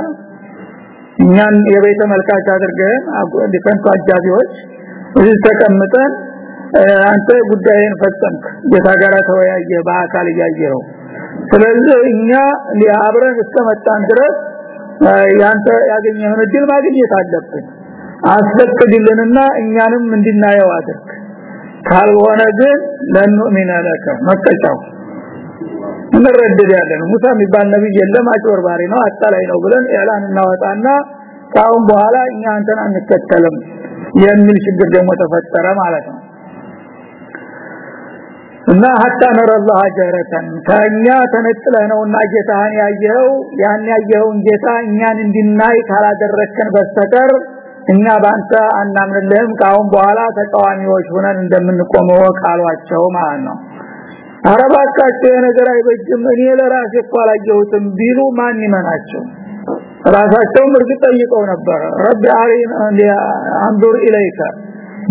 Speaker 2: እኛን የቤተ መልካች አድርገን defense አጃቢዎች እዚህ ተቀምጠን አንተ ጉዳይን ፈጸምክ። ጌታ ጋር ተወያየ በአካል እያየኸው። ስለዚህ እኛ ሊአብረን እስከመጣን ድረስ ያንተ ያገኘውን እድል ማግኘት አለብን። አስፈቅድልንና እኛንም እንድናየው አድርግ። ካልሆነ ግን لن نؤمن لك። መቀጫው እንረደዳለን ሙሳ የሚባል ነብይ የለም አጭበርባሪ ነው አጣላይ ነው ብለን ኢላን እናወጣና ካሁን በኋላ እኛ አንተን አንከተልም የሚል ችግር ደግሞ ተፈጠረ ማለት ነው። እና hatta ነረላህ ጀረተን ከኛ ተነጥለህ ነውና ጌታህን ያየኸው ያን ያየኸውን ጌታ እኛን እንድናይ ካላደረከን በስተቀር እኛ ባንተ አናምንልህም ካሁን በኋላ ተቃዋሚዎች ሆነን እንደምንቆመው ቃሏቸው ማለት ነው። አረባካቸው የነገር አይበጅም። እኔ ለራሴ ቋላጀሁትም ቢሉ ማን ይመናቸው? ራሳቸውም እርግጥ ጠይቀው ነበር። ረቢ አሪን አንዱር ኢለይካ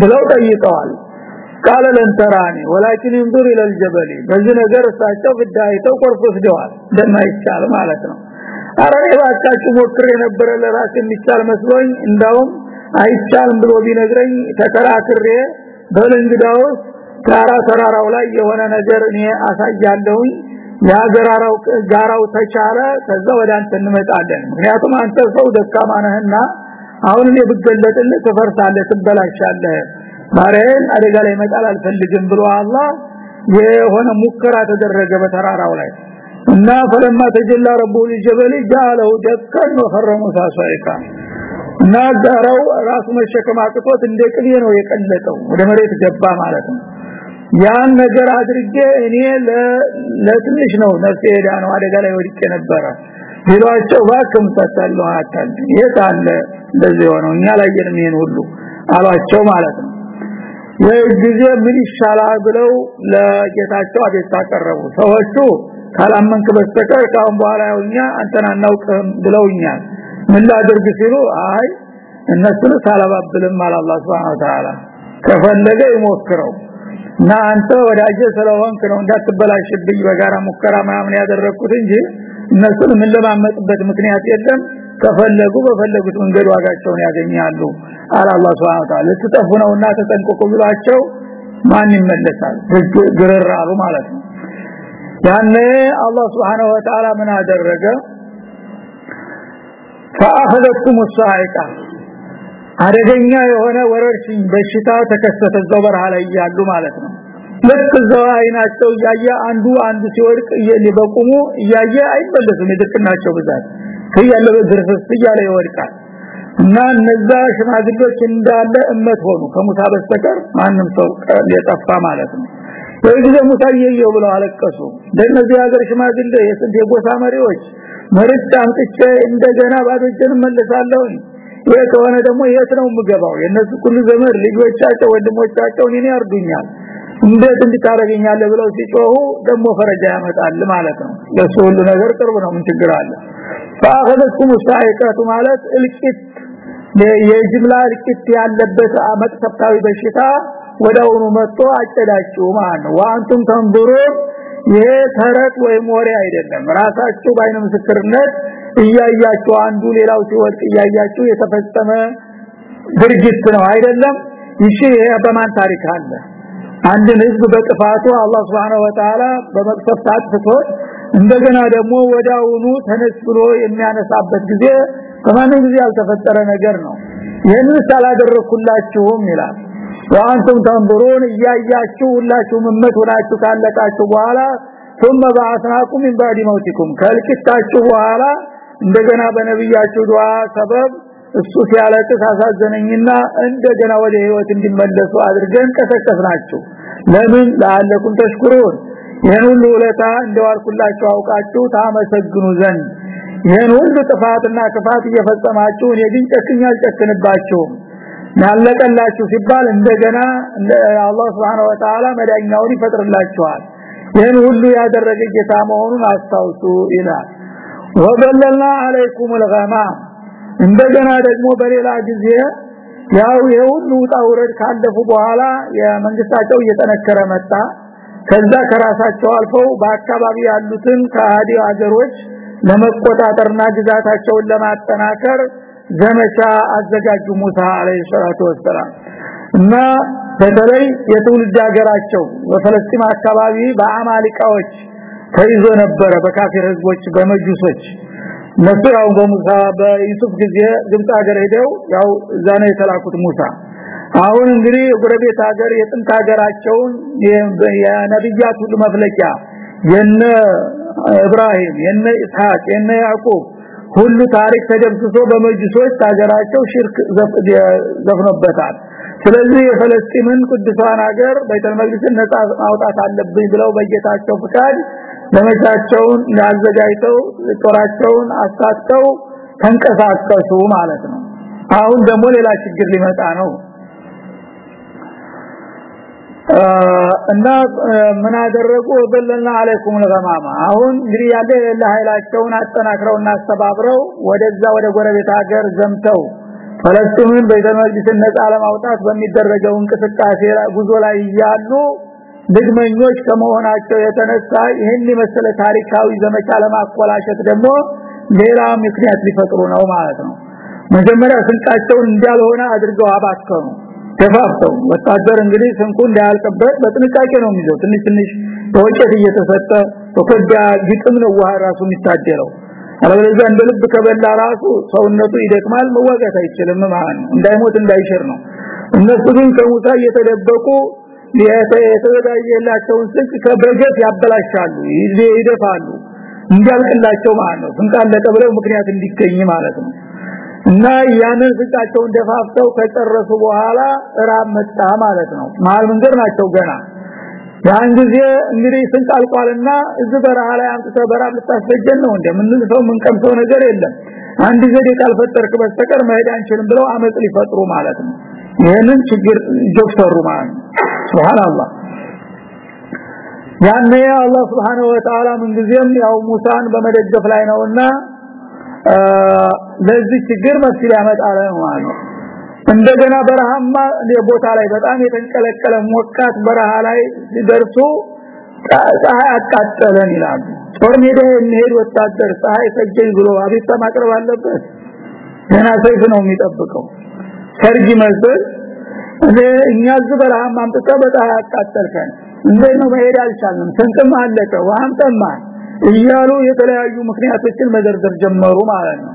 Speaker 2: ብለው ጠይቀዋል። ቃለ ለንተራኒ ወላኪን እንዱር ኢለል ጀበሊ በዚህ ነገር እሳቸው ፍዳይተው ቆርፍ ወስደዋል እንደማይቻል ማለት ነው። አረ እባካችሁ ሞክሬ ነበር ለራሴ የሚቻል መስሎኝ እንዳውም አይቻልም ብሎ ቢነግረኝ ተከራክሬ በል ጋራ ተራራው ላይ የሆነ ነገር እኔ አሳያለሁኝ። ያገራራው ጋራው ተቻለ ከዛ ወደ እንመጣለን። ምክንያቱም አንተ ሰው ደካማ ነህና አሁን እኔ ብገለጥልህ ትፈርሳለህ ትበላሻለህ። ማረን አደጋ ላይ መጣል አልፈልግም ብሎ አላህ የሆነ ሙከራ ተደረገ በተራራው ላይ። እና ፈለማ ተጀላ ረቡ ለጀበል ጃለው ደከን ወፈረ ሙሳ ሷይካ እና ዛራው ራሱ መሸከም እንደ ቅቤ ነው የቀለጠው ወደ መሬት ገባ ማለት ነው ያን ነገር አድርጌ እኔ ለትንሽ ነው ነፍሴ ሄዳ ነው አደጋ ላይ ወድቄ ነበረ። ቢሏቸው ባክም ተታለው አታል የት አለ እንደዚህ ሆነው እኛ ይሄን ሁሉ አሏቸው ማለት ነው። የጊዜ ምን ይሻላል ብለው ለጌታቸው አቤት አቀረቡ። ሰዎቹ ካላመንክ በስተቀር ካሁን በኋላ ያውኛ አንተን አናውቅም ብለውኛል። ምን ላድርግ ሲሉ አይ እነሱን ሳላባብልም አለ አላህ سبحانه و ከፈለገ ይሞክረው እና አንተ ወዳጀ ስለሆንክ ነው እንዳትበላሽብኝ በጋራ ሙከራ ማምን ያደረኩት እንጂ እነሱን ምን ለማመጥበት ምክንያት የለም ከፈለጉ በፈለጉት መንገድ ዋጋቸውን ያገኛሉ አለ አላህ Subhanahu Wa Ta'ala ተጠፉ ነውና ተጠንቀቁ ብሏቸው ማን ይመለሳል ግርራሉ ማለት ነው ያኔ አላህ Subhanahu Wa Ta'ala ምን አደረገ فاخذتكم الصاعقه አደገኛ የሆነ ወረርሽኝ በሽታ ተከሰተ ዘው በረሃ ላይ ያሉ ማለት ነው። ልክ ዘው አይናቸው ያየ አንዱ አንዱ ሲወድቅ በቁሙ እያየ አይመለሱም። የድቅናቸው ብዛት ከያለ በድርፍስ እያለ ይወድቃል። እና እነዛ ሽማግሌዎች እንዳለ እመት ሆኑ። ከሙሳ በስተቀር ማንም ሰው የጠፋ ማለት ነው። በጊዜ ሙሳ ይየው ብለው አለቀሱ። ለነዚህ ሀገር ሽማግሌ የስንት የጎሳ መሪዎች መርጫ አምጥቼ እንደገና ባዶችን መለሳለሁ ይሄ ከሆነ ደግሞ የት ነው የምገባው የነሱ ሁሉ ዘመድ ልጆቻቸው ወንድሞቻቸው እኔን ያርዱኛል እንዴት እንድታረገኛለ ብለው ሲጮሁ ደግሞ ፈረጃ ያመጣል ማለት ነው ለሱ ሁሉ ነገር ቅርብ ነው ምን ችግር አለ فاخذتكم الصاعقه ማለት እልቂት የጅምላ እልቂት ያለበት መቅሰፍታዊ በሽታ ወዳውኑ መጥቶ አጨዳችሁ ማለት ነው ዋንቱም ተንብሩ ይሄ ተረት ወይም ወሬ አይደለም ራሳችሁ ባይነ ምስክርነት እያያችሁ አንዱ ሌላው ሲወድቅ እያያችሁ የተፈጸመ ድርጊት ነው። አይደለም? ይቺ በማን ታሪክ አለ? አንድን ህዝብ በጥፋቱ አላህ Subhanahu Wa Ta'ala በመቅሰፍት አጥፍቶት እንደገና ደግሞ ወዳውኑ ተነስሎ የሚያነሳበት ጊዜ ከማንም ጊዜ ያልተፈጠረ ነገር ነው። ይህንን ሳላደረኩላችሁም ይላል። ወአንቱም ተንብሩን እያያችሁ ሁላችሁም እመት ሆናችሁ ካለቃችሁ በኋላ ثم بعثناكم من بعد موتكم ከልቅታችሁ በኋላ እንደገና በነብያችሁ ዱዓ ሰበብ እሱ ሲያለቅስ አሳዘነኝና እንደገና ወደ ህይወት እንዲመለሱ አድርገን ቀሰቀስናችሁ። ለምን? ለአለኩም ተሽኩሩን። ይሄን ሁሉ ውለታ እንደዋልኩላችሁ አውቃችሁ ታመሰግኑ ዘንድ። ይሄን ሁሉ ጥፋትና ክፋት እየፈጸማችሁ እኔ ግን ጨክኛ አልጨክንባችሁም። ያለቀላችሁ ሲባል እንደገና አላህ Subhanahu Wa Ta'ala መዳኛውን ይፈጥርላችኋል። ይሄን ሁሉ ያደረገ ጌታ መሆኑን አስታውሱ ይላል ወበለልና አለይኩም الغمام እንደገና ደግሞ በሌላ ጊዜ ያው የሁሉ ውጣውረድ ካለፉ በኋላ የመንግስታቸው እየተነከረ መጣ ከዛ ከራሳቸው አልፈው በአካባቢ ያሉትን ከሃዲ ሀገሮች ለመቆጣጠርና ግዛታቸውን ለማጠናከር ዘመቻ አዘጋጁ ሙሳ አለይሂ ሰላቱ ወሰለም እና በተለይ የትውልድ ሀገራቸው በፈለስጢን አካባቢ በአማሊቃዎች ተይዞ ነበረ በካፊር ህዝቦች በመጁሶች። እነሱ ያው በሙሳ በዩሱፍ ጊዜ ግብጽ ሀገር ሄደው ያው እዛ ነው የተላኩት ሙሳ። አሁን እንግዲህ ጎረቤት ሀገር የጥንት ሀገራቸውን የነብያት ሁሉ መፍለቂያ የነ ኢብራሂም የነ ኢስሐቅ የነ ያዕቆብ ሁሉ ታሪክ ተደብስሶ በመጅሶች ሀገራቸው ሽርክ ዘፍኖበታል። ስለዚህ የፈለስጢምን ቅዱሳን ሀገር በይተል መቅደስን ነፃ ማውጣት አለብኝ ብለው በጌታቸው ፍቃድ ለመቻቸውን ያዘጋጅተው ጦራቸውን አሳተው ተንቀሳቀሱ ማለት ነው። አሁን ደግሞ ሌላ ችግር ሊመጣ ነው። እና ምን አደረጉ? ወበለና አለይኩም ለገማማ አሁን እንግዲህ ያለ ለኃይላቸውን አጠናክረውና አስተባብረው ወደዛ ወደ ጎረቤት ሀገር ዘምተው ፈለስጢምን በይተመልክትን ነፃ ለማውጣት በሚደረገው እንቅስቃሴ ጉዞ ላይ ያሉ ድግመኞች ከመሆናቸው የተነሳ ይህን የመሰለ ታሪካዊ ዘመቻ ለማቆላሸት ደግሞ ሌላ ምክንያት ሊፈጥሩ ነው ማለት ነው። መጀመሪያ ስንቃቸውን እንዳልሆነ አድርገው አባከኑ ተፋፍተው ወታደር እንግዲህ ስንቁ እንዳያልቅበት በጥንቃቄ ነው የሚይዘው። ትንሽ ትንሽ በወጨት እየተሰጠ በኮዳ ግጥም ነው ውሃ ራሱ የሚታደረው አለበለዚያ እንደ ልብ ከበላ ራሱ ሰውነቱ ይደክማል መዋጋት አይችልም ማለት ነው። እንዳይሞት እንዳይሽር ነው። እነሱ ግን ከሙሳ እየተደበቁ የተዘጋጀላቸውን ስንቅ ከበገት ያበላሻሉ ይደፋሉ። እንዲያልቅላቸው ማለት ነው። ስንቃለቀ ብለው ምክንያት እንዲገኝ ማለት ነው። እና ያንን ስቃቸውን ደፋፍተው ከጨረሱ በኋላ ራብ መጣ ማለት ነው። መሀል መንገድ ናቸው ገና። ያን ጊዜ እንግዲህ ስንቅ አልቋልና እዚህ በረሃ ላይ አምጥተህ በራብ ልታስፈጀን ነው እንደ ምን ሰው ምን ቀምሰው ነገር የለም። አንድ ዘዴ ካልፈጠርክ በስተቀር መሄድ አንችልም ብለው አመጽ ሊፈጥሩ ማለት ነው። ይሄንን ችግር ጆክሰሩ ማለት ነው ሱብሃንአላህ ያኔ አላህ Subhanahu Wa Ta'ala ምን ጊዜም ያው ሙሳን በመደገፍ ላይ ነውና ለዚህ ችግር መፍትሄ ያመጣል ነው እንደገና በረሃማ ቦታ ላይ በጣም የተንቀለቀለ ሞቃት በረሃ ላይ ሲደርሱ ፀሐይ አቃጠለን ይላሉ ጦር ሜዳ የሚሄድ ወታደር ፀሐይ ሰጀኝ ብሎ አቤቱታ ማቅረብ አለበት ገና ሰይፍ ነው የሚጠብቀው ሰርግ መስል እኛ እዚህ በረሃማ አምጥተህ በፀሐይ አቃጠልከን እንዴት ነው መሄድ አልቻልንም? ስንቅም አለቀ ውሃም ጠማን እያሉ የተለያዩ ምክንያቶችን መደርደር ጀመሩ ማለት ነው።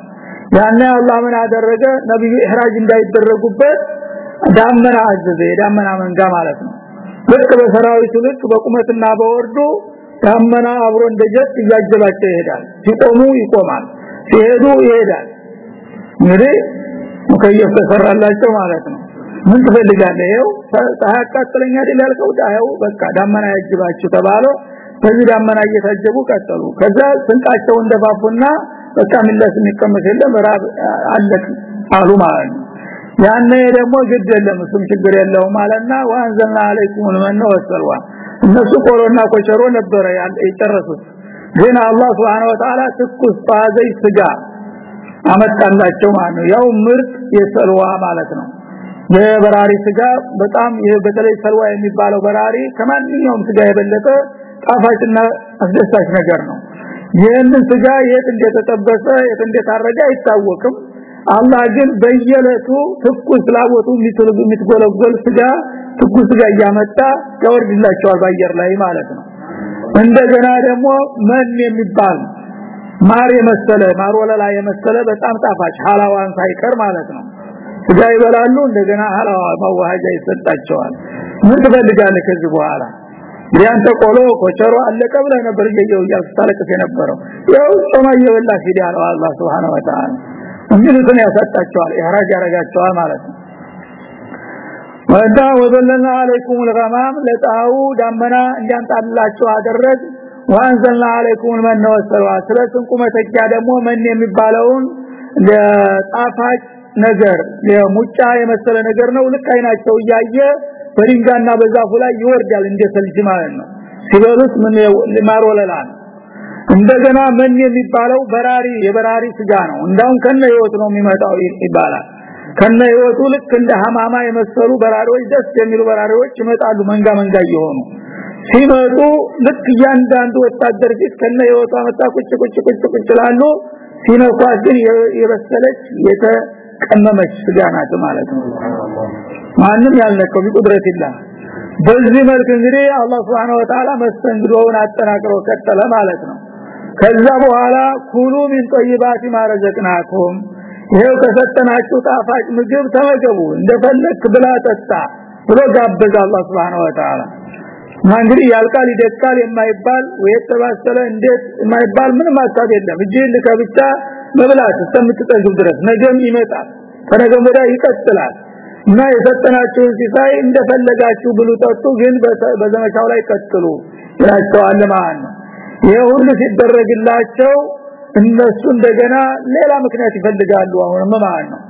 Speaker 2: ያኔ አላህ ምን አደረገ? ነብዩ ኢህራጅ እንዳይደረጉበት ዳመና አዘዘ የዳመና መንጋ ማለት ነው። ልክ በሰራዊቱ ልክ በቁመትና በወርዱ ዳመና አብሮ እንደጀት እያጀባቸው ይሄዳል። ሲቆሙ ይቆማል ሲሄዱ ይሄዳል። እንግዲህ ሙከየፍ ተሰራላቸው ማለት ነው ምን ትፈልጋለህ? ይኸው ታያቃጥለኛ አይደል ያልከው? ዳው በቃ ዳመና ያጅባችሁ ተባለ በዚህ ዳመና እየታጀቡ ቀጠሉ። ከዛ ስንቃቸው እንደፋፉና በቃ ምለስ የሚቀመጥ የለም ራብ አለቅ አሉ ማለት ነው። ያኔ ደግሞ ግድ የለም እሱም ችግር የለው ማለትና ወንዘልና አለይኩም ለምን ወሰልዋ። እነሱ ቆሎና ኮቸሮ ነበረ የጨረሱት። ግን አላህ Subhanahu Wa Ta'ala ትኩስ ባዘይ ስጋ አመጣላቸው ማለት ነው። ያው ምርጥ የሰልዋ ማለት ነው የበራሪ ስጋ በጣም በተለይ ሰልዋ የሚባለው በራሪ ከማንኛውም ስጋ የበለጠ ጣፋጭና አስደሳች ነገር ነው። ይህንን ስጋ የት እንደተጠበሰ የት እንደታረገ አይታወቅም። አላህ ግን በየለቱ ትኩስ ላቦቱ የሚትጎለጎል ስጋ ትኩስ ስጋ እያመጣ ያወርድላቸዋል ባየር ላይ ማለት ነው። እንደገና ደግሞ መን የሚባል ማር የመሰለ ማር ወለላ የመሰለ በጣም ጣፋጭ ሐላዋን ሳይቀር ማለት ነው ስጋ ይበላሉ እንደገና ሐላዋ መዋሃጃ ይሰጣቸዋል ምን ትፈልጋለህ ከዚህ በኋላ ያንተ ቆሎ ኮቸሮ አለቀ ብለህ ነበር እየየው ያስታለቅስ የነበረው ያው ጾማ እየበላ ሂድ ያለው አላህ Subhanahu Wa Ta'ala እንግዲህ ያሳጣቸዋል ኢህራጅ ያረጋቸዋል ማለት ነው ወዳ ወዘለና አለይኩም الغمام ለጣው ዳመና እንዲያንጣላችሁ አደረግ ወአንዘልና አለይኩም المن والسلوى ስለስንቁ መተኪያ ደግሞ መን የሚባለውን ለጣፋጭ ነገር የሙጫ የመሰለ ነገር ነው። ልክ አይናቸው እያየ በድንጋና በዛፉ ላይ ይወርዳል እንደ ሰልጅ ማለት ነው። ሲበሉት ምን ማሮለላ እንደገና ምን የሚባለው? በራሪ የበራሪ ስጋ ነው። እንዳውም ከነ ህይወት ነው የሚመጣው ይባላል። ከነ ህይወቱ ልክ እንደ ሐማማ የመሰሉ በራሪዎች ደስ የሚሉ በራሪዎች ይመጣሉ። መንጋ መንጋ እየሆኑ ሲመጡ ልክ እያንዳንዱ ወታደር ፊት ከነ ህይወቷ መጣ። ቁጭ ቁጭ ቁጭ ቁጭ ላሉ ሲነኳት ግን የበሰለች የተቀመመች ስጋ ማለት ነው። ማንም ያልነከው ቢቁድረት ይላ በዚህ መልክ እንግዲህ አላህ Subhanahu Wa Ta'ala መስተንግዶውን አጠናክሮ ቀጠለ ማለት ነው። ከዛ በኋላ ኩሉ ሚን ጠይባቲ ማረዘቅናኩም ይሄው ከሰጠናችሁ ጣፋጭ ምግብ ተመገቡ እንደፈለክ ብላ ጠጣ ብሎ ጋበዘ አላህ Subhanahu Wa Ta'ala እንግዲህ ያልቃል ይደቃል የማይባል ወይ ተባሰለ እንዴት የማይባል ምንም ሐሳብ የለም። እጅ ልከብቻ መብላት እስከምትጠግብ ድረስ ነገም ይመጣል ከነገም ወዲያ ይቀጥላል። እና የሰጠናችሁን ሲሳይ እንደፈለጋችሁ ብሉ ጠጡ ግን በዘመቻው ላይ ቀጥሉ ይላቸዋል ማለት ይሄ ሁሉ ሲደረግላቸው እነሱ እንደገና ሌላ ምክንያት ይፈልጋሉ አሁንም ማለት ነው።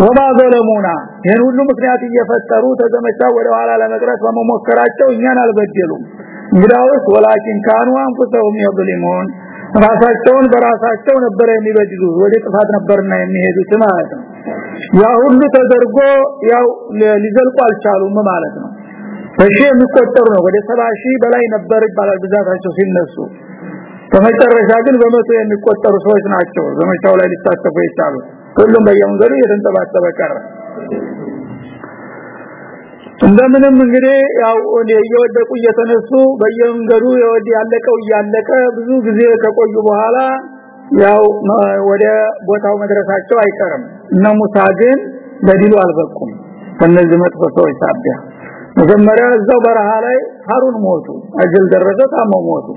Speaker 2: ወባ ዘለሙና ይሄን ሁሉ ምክንያት እየፈጠሩ ተዘመቻ ወደ ኋላ ለመቅረት በመሞከራቸው እኛን አልበደሉም። እንግዳውስ ወላኪን ካኑ አንፉሰሁም የظلمون ራሳቸውን በራሳቸው ነበር የሚበድሉት ወደ ጥፋት ነበርና የሚሄዱት ማለት ነው። ያ ሁሉ ተደርጎ ያው ሊዘልቁ አልቻሉም ማለት ነው። በሺ የሚቆጠሩ ነው። ወደ 70 ሺህ በላይ ነበር ይባላል ብዛታቸው ሲነሱ። በመጨረሻ ግን በመቶ የሚቆጠሩ ሰዎች ናቸው ዘመቻው ላይ ሊሳተፉ የቻሉ ሁሉም በየመንገዱ የተንጠባጠበ ቀረ እንደምንም እንግዲህ ያው እየወደቁ እየተነሱ በየመንገዱ የወዲ ያለቀው እያለቀ ብዙ ጊዜ ከቆዩ በኋላ ያው ወደ ቦታው መድረሳቸው አይቀርም። እነ ሙሳ ግን ለዲሉ አልበቁም። ከነዚህ መጥፎ ሰዎች ታቢያ መጀመሪያ እዛው በረሃ ላይ ሀሩን ሞቱ አጀል ደረሰ ታመው ሞቱ።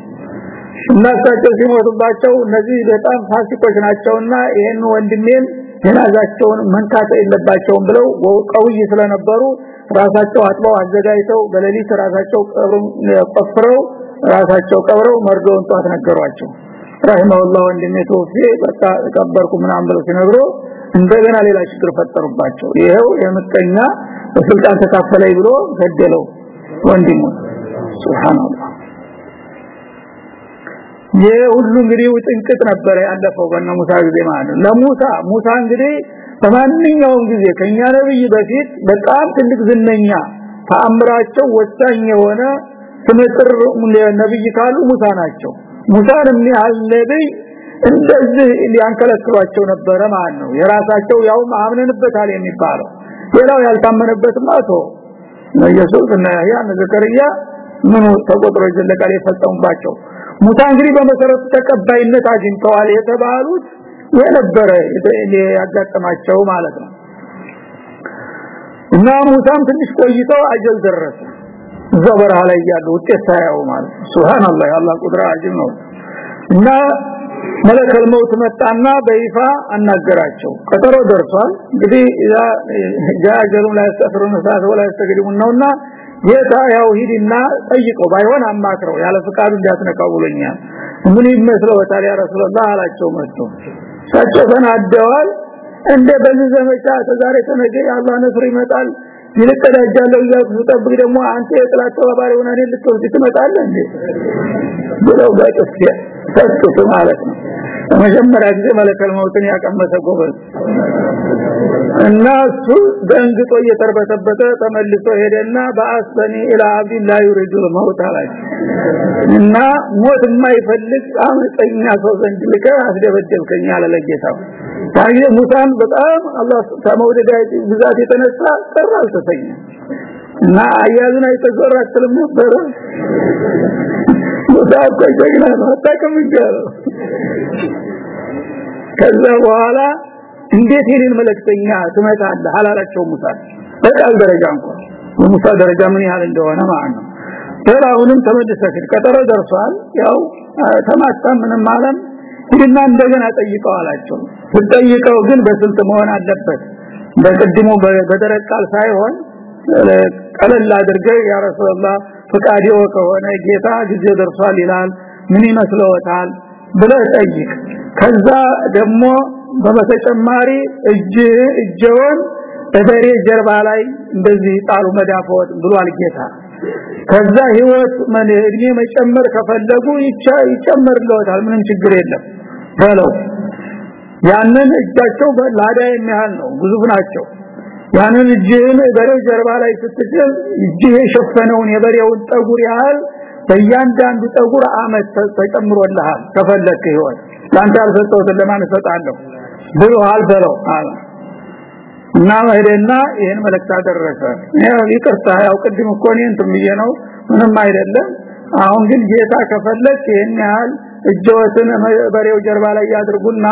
Speaker 2: እናሳቸው ሲሞቱባቸው እነዚህ በጣም ፋሲቆች ናቸውና ይሄን ወንድሜን ጀናዛቸውን መንካት የለባቸውም ብለው ቀውይ ስለነበሩ ራሳቸው አጥበው አዘጋጅተው በሌሊት ራሳቸው ቀብሩን ቆፍረው ራሳቸው ቀብረው መርዶውን ጧት ነገሯቸው። ረሂመሁላህ ወንድሜ ተወፊ በቃ ቀበርኩ ምናምን ብለው ሲነግሩ እንደገና ሌላ ችግር ፈጠሩባቸው። ይሄው የምቀኛ በስልጣን ተካፈለኝ ብሎ ገደለው ወንድሙ። ሱብሃንአላህ። የሁሉ እንግዲህ ውጥንቅጥ ነበር ያለፈው በእነ ሙሳ ጊዜ ማለት ነው። ለሙሳ ሙሳ እንግዲህ በማንኛውም ጊዜ ከኛ ነብይ በፊት በጣም ትልቅ ዝነኛ ተአምራቸው ወሳኝ የሆነ ስምጥር ነብይ ካሉ ሙሳ ናቸው። ሙሳን የሚያህል ነብይ እንደዚህ ሊያንከለክሏቸው ነበረ ማለት ነው። የራሳቸው ያው አምነንበታል የሚባለው። ሌላው ያልታመነበት ማቶ ኢየሱስ እና ያህያ ዘከርያ ምኑ ተቆጥሮ ይዘለቃል የፈጸሙባቸው? ሙሳ እንግዲህ በመሰረቱ ተቀባይነት አግኝተዋል የተባሉት የነበረ ያጋጠማቸው ማለት ነው። እና ሙሳም ትንሽ ቆይተው አጀል ደረሰ እዛ በረሃ ላይ ያሉ ውጤት ሳያው ማለት ሱብሃንአላህ አላህ ቁድራ አጅብ ነው። እና መለከል መውት መጣና በይፋ አናገራቸው። ቀጠሮ ደርሷል። እንግዲህ ያ ጃጀሉም ላይ ተፈሩን ሰዓት ወላ ተገድሙ ነውና ጌታ ያው ሂድና ጠይቀው ባይሆን አማክረው ያለ ፍቃዱ እንዳትነካው ብሎኛል። ምን ይመስለውታል ያ ረሱላህ አላቸው መጥቶ ሳቸው ተናደዋል። እንደ በዚህ ዘመቻ ተዛሬ ተነገ ያላህ ነስር ይመጣል ይልቀዳጃለሁ እያልኩ ስጠብቅ ደግሞ አንተ የጥላት ተባባሪ ሆነ እኔ ልትወስድ ትመጣለህ እንዴ? ብለው ጋጥስ ሰጡት ማለት ነው። መጀመሪያ ጊዜ መለከል መውትን ያቀመሰ ጎበዝ እና እሱ ደንግጦ እየተርበተበተ ተመልሶ ሄደና በአስበኒ ኢላ አብዲ ላ ዩሪዱ መውት እና ሞት የማይፈልግ አመፀኛ ሰው ዘንድ ልከ አስደበደብከኝ አለ ለጌታው ታዲያ ሙሳን በጣም አላህ ከመውደድ ብዛት የተነሳ ቅር አልተሰኘም። እና አያዝን አይተዘራችልም ነበረ ሙሳ እኮ ጀግና ነው አታውቅም ይቻላል ከዛ በኋላ እንዴት ይሄን መልእክተኛ ትመጣለህ አላላቸው ሙሳ በቃል ደረጃ እንኳን የሙሳ ደረጃ ምን ያህል እንደሆነ ማለት ነው። ፈራውንም ተመልሰህ ቀጠሮ ደርሷል። ያው ተማታ ምንም ማለም ሂድና እንደገና ጠይቀው አላቸው። ትጠይቀው ግን በስልት መሆን አለበት። በቅድሙ በደረቅ ቃል ሳይሆን ቀለል አድርገህ ያ ረሱላህ ፈቃዲው ከሆነ ጌታ ጊዜ ደርሷል ይላል ምን ይመስለዎታል ብለህ ጠይቅ። ከዛ ደግሞ በተጨማሪ እጅ እጀውን በበሬ ጀርባ ላይ እንደዚህ ጣሉ መዳፎት ብሏል ጌታ። ከዛ ህይወት ምን እድሜ መጨመር ከፈለጉ ይቻ ይጨመርልዎታል ምንም ችግር የለም በለው። ያንን እጃቸው በላዳ የሚያህል ነው። ግዙፍ ናቸው። ያንን እጅህን በሬው ጀርባ ላይ ስትጭን እጅህ የሸፈነውን የበሬውን ጠጉር ያህል በእያንዳንዱ ጠጉር አመት ተጨምሮልሃል። ከፈለክ ህይወት ላንተ አልሰጠውትን ለማን እሰጣለሁ? ብሎሃል በለው አለ። እና ሄደና ይሄን መልእክት አደረሰ። ይቅርታ ያው ቅድም እኮ እኔ እንትን ብዬ ነው ምንም አይደለም። አሁን ግን ጌታ ከፈለክ ይሄን ያህል እጆትን በሬው ጀርባ ላይ ያድርጉና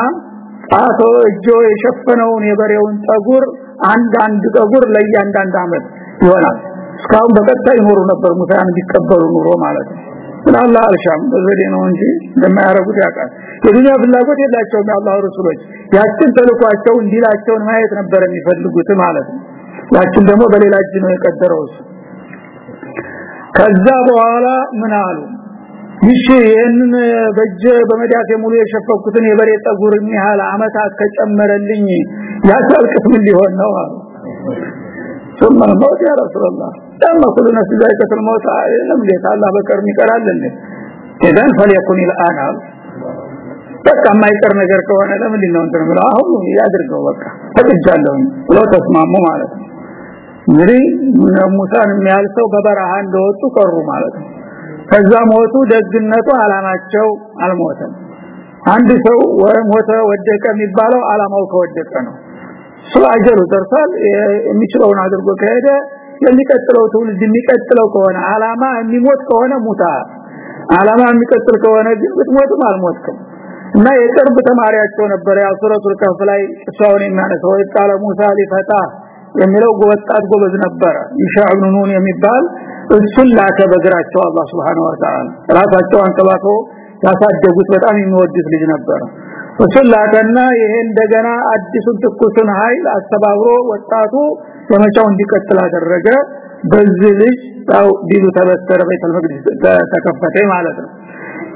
Speaker 2: ጣቶ እጆ የሸፈነውን የበሬውን ጠጉር አንድ አንድ ጠጉር ለእያንዳንድ አመት ይሆናል። እስካሁን በቀጥታ ይኖሩ ነበር ሙሳን እንዲቀበሉ ኑሮ ማለት ነው። ግን አላህ አልሻም በዘዴ ነው እንጂ እንደማያረጉት ያውቃል። የዱንያ ፍላጎት የላቸውም የአላህ ረሱሎች ያችን ተልኳቸው እንዲላቸውን ማየት ነበር የሚፈልጉት ማለት ነው። ያችን ደግሞ በሌላ እጅ ነው የቀደረው ከዛ በኋላ ምን አሉ ይሽ ይህንን በእጀ በመዳፍ ሙሉ የሸፈኩትን የበሬ ጠጉር ያህል አመታት ከጨመረልኝ ያሳልቅስ ምን ሊሆን ነው አሉ ثم الموت يا رسول الله لما كل نفس ذائقة الموت لم ليت الله بكر ይቀራል እንዴ اذن فليكن الان በቃ የማይቀር ነገር ከሆነ ለምንድን ነው እንትን ብለው አሁን ያድርገው በቃ ተቀጃለሁ ብሎ ተስማሙ ማለት ነው እንግዲህ ሙሳን የሚያል ሰው በበረሃ እንደወጡ ቀሩ ማለት ነው ከዛ ሞቱ ደግነቱ አላማቸው አልሞተም። አንድ ሰው ሞተ ወደቀ የሚባለው አላማው ከወደቀ ነው። እሱ አጀሉ ደርሷል። የሚችለውን አድርጎ ከሄደ የሚቀጥለው ትውልድ የሚቀጥለው ከሆነ አላማ የሚሞት ከሆነ ሙታ አላማ የሚቀጥል ከሆነ ግን ብትሞትም አልሞትክም። እና የቅርብ ተማሪያቸው ነበር። ያ ሱረቱል ከፍ ላይ እሷውን የሚያነሳው ቃለ ሙሳ ሊፈታ የሚለው ወጣት ጎበዝ ነበረ። ይሻዕ ኑን የሚባል እሱን ላከ በእግራቸው አላህ Subhanahu Wa Ta'ala ራሳቸው አንተባተው ያሳደጉት በጣም የሚወዱት ልጅ ነበር። እሱን ላከና ይሄ እንደገና አዲሱን ትኩሱን ኃይል አስተባብሮ ወጣቱ ዘመቻው እንዲቀጥል አደረገ። በዚህ ልጅ ታው ዲሉ ተበሰረ በይተል መቅደስ ተከፈተ ማለት ነው።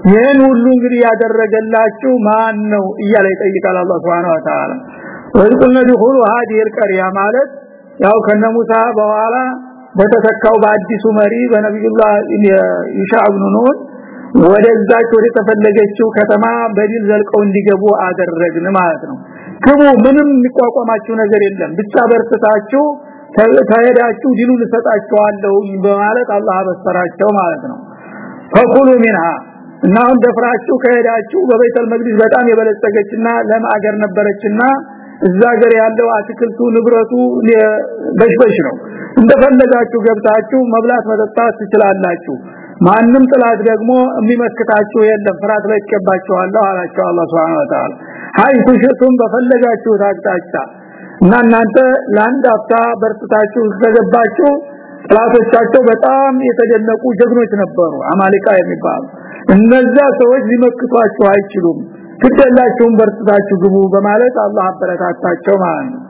Speaker 2: ይህን ሁሉ እንግዲህ ያደረገላችሁ ማን ነው እያለ ይጠይቃል አላህ Subhanahu Wa Ta'ala ወልቁልነ ዲኹሉ ሃዲሂል ቀርያ ማለት ያው ከነ ሙሳ በኋላ በተተካው በአዲሱ መሪ በነብዩላህ ኢሻ ኢብኑ ኑን ወደዛች ወደ ተፈለገችው ከተማ በዲል ዘልቀው እንዲገቡ አደረግን ማለት ነው። ግቡ ምንም የሚቋቋማችሁ ነገር የለም። ብቻ በርትታችሁ ተሄዳችሁ ዲሉ ልሰጣችኋለሁ በማለት አላህ አበሰራቸው ማለት ነው። ፈኩሉ ሚንሃ እና አሁን ደፍራችሁ ከሄዳችሁ በቤተል መቅደስ በጣም የበለጸገችና ለም ነበረችና እዛ ሀገር ያለው አትክልቱ ንብረቱ በሽበሽ ነው። እንደፈለጋችሁ ገብታችሁ መብላት መጠጣት ትችላላችሁ። ማንም ጥላት ደግሞ የሚመክታችሁ የለም። ፍራት ላይ ይከባችኋለሁ አላቸው አላህ Subhanahu Wa Ta'ala ሀይቱ ሽቱም በፈለጋችሁ ታቅጣጫ እና እናንተ ለአንድ አፍታ በርትታችሁ ከገባችሁ ጥላቶቻቸው በጣም የተደነቁ ጀግኖች ነበሩ። አማሊቃ የሚባሉ እነዛ ሰዎች ሊመክቷችሁ አይችሉም ግደላችሁም በርትታችሁ ግቡ በማለት አላህ አበረታታቸው ማለት ነው።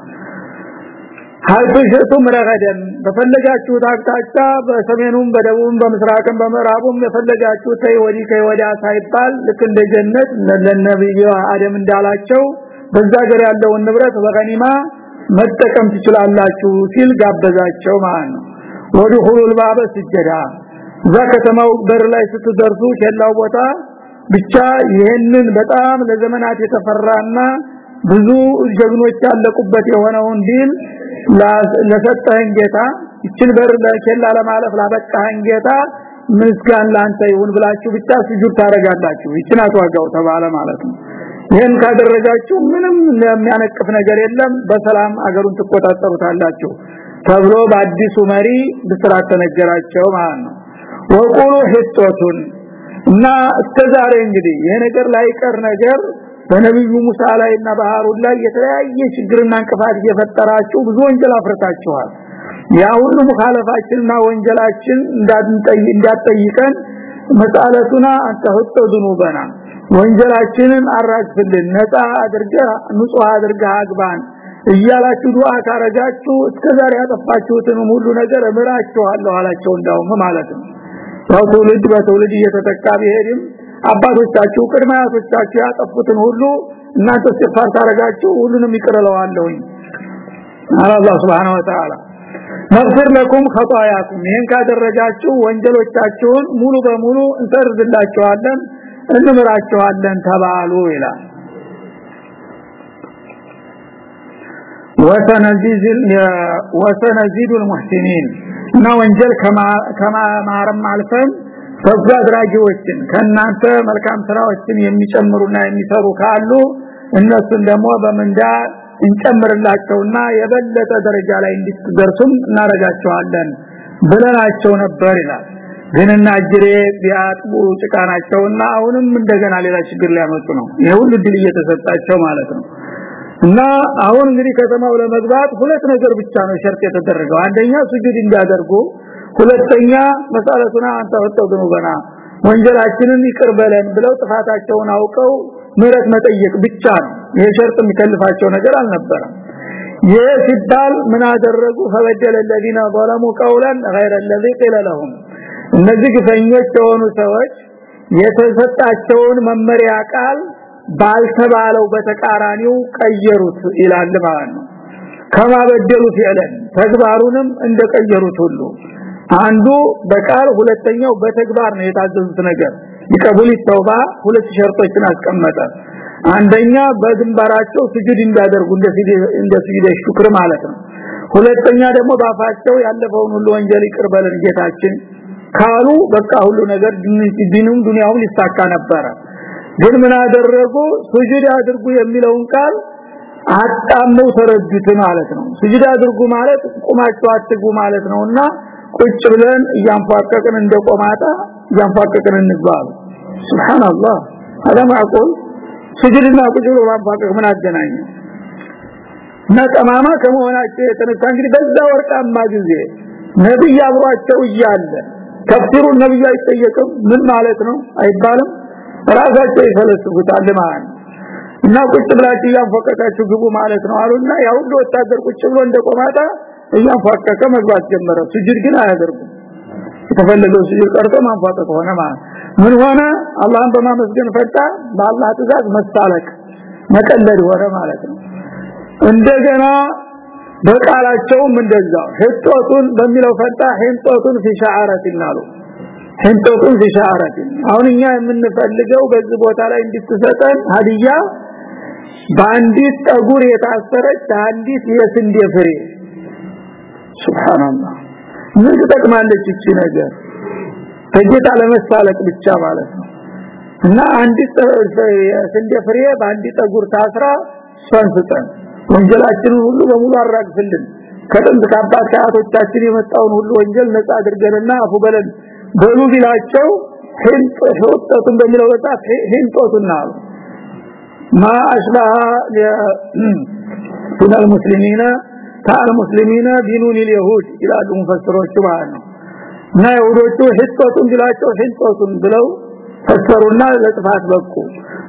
Speaker 2: ሀይቱ ሽቱም ረገደን በፈለጋችሁ አቅጣጫ በሰሜኑም በደቡብም በምስራቅም በምዕራቡም የፈለጋችሁ ተይ ወዲህ ከይ ወዲያ ሳይባል ልክ እንደ ጀነት ለነብዩ አደም እንዳላቸው በዛ ሀገር ያለውን ንብረት በገኒማ መጠቀም ትችላላችሁ ሲል ጋበዛቸው ማለት ነው። ወድኹሉል ባበ ስጀዳ ከተማው በር ላይ ስትደርሱ ኬላው ቦታ ብቻ ይሄንን በጣም ለዘመናት የተፈራና ብዙ ጀግኖች ያለቁበት የሆነውን ዲል ለሰጠህን ጌታ ይችን በር ለኬላ ለማለፍ ላበቃህን ጌታ ምስጋን ላንተ ይሁን ብላችሁ ብቻ ስጁድ ታረጋላችሁ ይችን አትዋጋው ተባለ ማለት ነው። ይሄን ካደረጋችሁ ምንም የሚያነቅፍ ነገር የለም። በሰላም አገሩን ትቆጣጠሩታላችሁ ተብሎ በአዲሱ መሪ ብስራት ተነገራቸው ማለት ነው። ወቁሉ ህቶቱን እና እስከዛሬ እንግዲህ ይሄ ነገር ላይቀር ነገር በነብዩ ሙሳ ላይ እና በሃሩን ላይ የተለያየ ችግርና እንቅፋት እየፈጠራችሁ ብዙ ወንጀል አፍርታችኋል ያ ሁሉ ሙኻለፋችንና ወንጀላችን እንዳትጠይቀን መጣለቱና አንተ ህቶ ذنوبنا ወንጀላችንን አራግፍልን ነፃ አድርገ ንጹህ አድርገ አግባን እያላችሁ ዱዓ ካረጋችሁ እስከዛሬ ያጠፋችሁትን ሁሉ ነገር እምራችኋለሁ አላቸው እንዳውም ማለት ነው ያው ትውልድ በትውልድ እየተተካ ቢሄድም አባቶቻችሁ ቅድመ አያቶቻችሁ ያጠፉትን ሁሉ እናንተ ሲፋር ታረጋችሁ ሁሉንም ይቅርለዋለሁኝ አላህ Subhanahu Wa Ta'ala መግፍር ለኩም خطاياكم ይሄን ካደረጋችሁ ወንጀሎቻችሁን ሙሉ በሙሉ እንሰርዝላችኋለን እንምራችኋለን ተባሉ ይላል ወሰነዚል ወሰነዚዱል ሙህሲኒን እና ወንጀል ከማ ከማማረም አልፈን በጎ አድራጊዎችን ከናንተ መልካም ስራዎችን የሚጨምሩና የሚሰሩ ካሉ እነሱን ደግሞ በመንዳ እንጨምርላቸውና የበለጠ ደረጃ ላይ እንድትደርሱም እናረጋቸዋለን ብለናቸው ነበር ይላል። ግንና እናጅሬ ቢያጥቡ ጭቃናቸውና አሁንም እንደገና ሌላ ችግር ሊያመጡ ነው። ይሄ ሁሉ ድል እየተሰጣቸው ማለት ነው። እና አሁን እንግዲህ ከተማው ለመግባት ሁለት ነገር ብቻ ነው ሸርጥ የተደረገው አንደኛ ስጁድ እንዲያደርጉ ሁለተኛ መሳለቱና አንተ ወጣው በና ወንጀላችንን ይቅር በለን ብለው ጥፋታቸውን አውቀው ምህረት መጠየቅ ብቻ ነው ይሄ ሸርጥ የሚከልፋቸው ነገር አልነበረም ይሄ ሲባል ምን አደረጉ ፈበደለ الذين ظلموا قولا غير الذي قيل لهم እነዚህ ግፈኞች የሆኑ ሰዎች የተሰጣቸውን መመሪያ ቃል ባልተባለው በተቃራኒው ቀየሩት ይላል ማለት ነው። ከማበደሉ ፊዕለን ተግባሩንም እንደቀየሩት ሁሉ። አንዱ በቃል ሁለተኛው በተግባር ነው የታዘዙት ነገር። ይቀቡል ተውባ ሁለት ሸርጦችን አስቀመጠ። አንደኛ በግንባራቸው ስጁድ እንዲያደርጉ እንደ ስጁድ ሽክር ማለት ነው። ሁለተኛ ደግሞ ባፋቸው ያለፈውን ሁሉ ወንጀል ይቅር በለን ጌታችን ካሉ በቃ ሁሉ ነገር ዲኑም ዱንያውም ሊሳካ ነበረ ግን ምን አደረጉ? ስጁድ አድርጉ የሚለውን ቃል አጣመው ተረዱት ማለት ነው። ስጅድ አድርጉ ማለት ቁማቸው አትጉ ማለት ነውና ቁጭ ብለን እያንፏቀቅን እንደቆማጣ እያንፏቀቅን እንግባል سبحان الله። አላማ አቁል ስጁድና ቁጭ ብሎ ማንፏቀቅ ምን አገናኘ? ነቀማማ ከመሆናቸው የተነሳ እንግዲህ በዛ ወርቃማ ጊዜ ነብይ አብሯቸው እያለ ተፍሲሩ ነብይ አይጠየቅም። ምን ማለት ነው? አይባልም። ራሳቸው ይፈለስፉታል ማለት እና ቁጭ ብላችሁ ያንፈቀቃችሁ ግቡ ማለት ነው አሉና ያው ሁሉ ወታደር ቁጭ ብሎ እንደቆማታ እያንፈቀቀ መግባት ጀመረ ስጁድ ግን አያደርጉም የተፈለገው ስጁድ ቀርቶ ማንፈቀቅ ሆነ ማለት ምን ሆነ አላህን በማመስገን ፈጣ በአላህ ትእዛዝ መሳለቅ መቀለድ ሆነ ማለት ነው እንደገና በቃላቸውም እንደዛው ህጦቱን በሚለው ፈጣ ህንጦቱን في شعارة ይላሉ ህንጠቱን ቢሻአራት አሁን እኛ የምንፈልገው በዚህ ቦታ ላይ እንድትሰጠን ሀዲያ በአንዲት ጠጉር የታሰረች አንዲት የስንዴ ፍሬ። ሱብሃንአላህ! ምን ትጠቅማለች እቺ ነገር? ተጌታ ለመሳለቅ ብቻ ማለት ነው። እና አንዲት የስንዴ ፍሬ በአንዲት ጠጉር ታስራ ሰንስተን ወንጀላችንን ሁሉ በሙሉ አራግፍልን። ከጥንት ከአባት ከአያቶቻችን የመጣውን ሁሉ ወንጀል ነጻ አድርገንና አፉ በለን። በሉ ቢላቸው ህንጥ ህወጠቱን በሚለው ወጣት ህንጦቱና ማ አሽባሃ ሱና المسلمين ታል ሙስሊሚና ዲኑን اليهود ይላሉ ሙፈስሮቹ ማለት ነው እና ይሁዶቹ ህጦቱን ቢላቸው ህንጦቱን ብለው ፈሰሩና ለጥፋት በቁ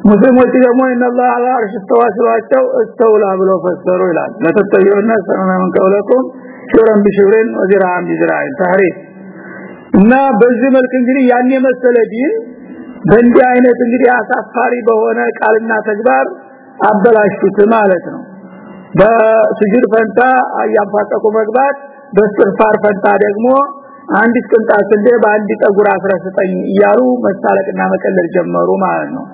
Speaker 2: ሙስሊሞች ደግሞ ኢነላህ አላ አርሽ ተዋ ሲሏቸው እስተውላ ብለው ፈሰሩ ይላል ለተጠየውና ሰማና ምን ቀውለኩም ሹረን ቢሹረን ወዚራን ቢዝራኢል ታሪክ እና በዚህ መልክ እንግዲህ ያን የመሰለ ዲን በእንዲህ አይነት እንግዲህ አሳፋሪ በሆነ ቃልና ተግባር አበላሽቱት ማለት ነው በስጁድ ፈንታ አያፋቀቁ መግባት በስትርፋር ፈንታ ደግሞ አንዲት ቅንጣት እንደ በአንድ ጠጉር አስረስተኝ እያሉ መሳለቅና መቀለል ጀመሩ ማለት ነው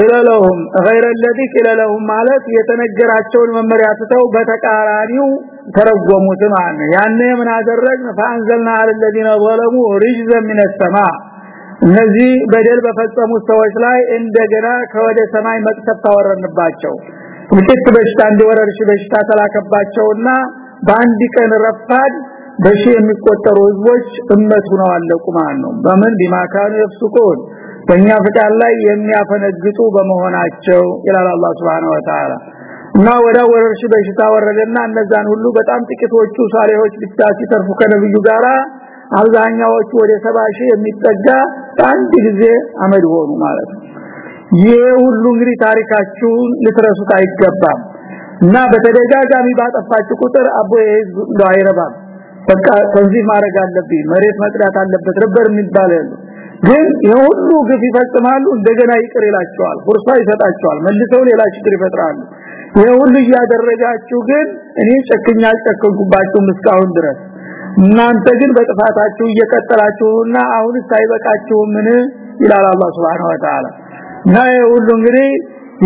Speaker 2: ኢለለሁም غير الذي ኢለለሁም ማለት የተነገራቸውን መመሪያ ትተው በተቃራኒው ተረጎሙት ማለት ነው ያኔ ምን አደረግን فانزلنا على الذين ظلموا رجزا من السماء እነዚህ በደል በፈጸሙ ሰዎች ላይ እንደገና ከወደ ሰማይ መቅሰፍ ታወረንባቸው ውጤት በሽታ እንደወረርሽ በሽታ ተላከባቸውና በአንድ ቀን ረፋድ በሺ የሚቆጠሩ ህዝቦች እመት ሆነው አለቁ ማለት ነው በምን ቢማካኑ ይፍሱቁን በእኛ ፍቃድ ላይ የሚያፈነግጡ በመሆናቸው ይላል አላህ Subhanahu Wa Ta'ala እና ወዳ ወረርሽ በሽታ ወረደና እነዛን ሁሉ በጣም ጥቂቶቹ ሳሌዎች ብቻ ሲተርፉ ከነብዩ ጋራ አብዛኛዎቹ ወደ 70 ሺህ የሚጠጋ አንድ ጊዜ አመድ ሆኑ ማለት ነው። ይሄ ሁሉ እንግዲህ ታሪካችሁን ልትረሱት አይገባም። እና በተደጋጋሚ ባጠፋችሁ ቁጥር አቦ የህዝብ አይረባም። በቃ ከዚህ ማድረግ አለብኝ መሬት መጥራት አለበት ረበር የሚባል ግን የሁሉ ግፍ ይፈጽማሉ እንደገና ይቅር ይላቸዋል ፍርሳ ይሰጣቸዋል መልሰው ሌላ ችግር ይፈጥራሉ የሁሉ እያደረጋችሁ ግን እኔ ጨክኛ አልጨከንኩባችሁም እስካሁን ድረስ። እናንተ ግን በጥፋታችሁ እየቀጠላችሁና አሁን ሳይበቃችሁ ምን ይላል አላህ Subhanahu Wa Ta'ala እና የሁሉ እንግዲህ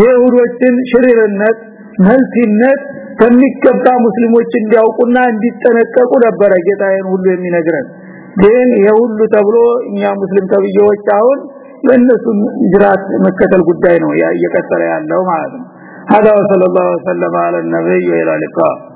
Speaker 2: የይሁዶችን ሽሪርነት መልቲነት ከሚገባ ሙስሊሞች እንዲያውቁና እንዲጠነቀቁ ነበረ ጌታዬን ሁሉ የሚነግረን። ግን የሁሉ ተብሎ እኛ ሙስሊም ተብዬዎች አሁን ለነሱ ጅራት መከተል ጉዳይ ነው እየቀጠለ ያለው ማለት ነው هذا وصلى الله وسلم على النبي وإلى اللقاء.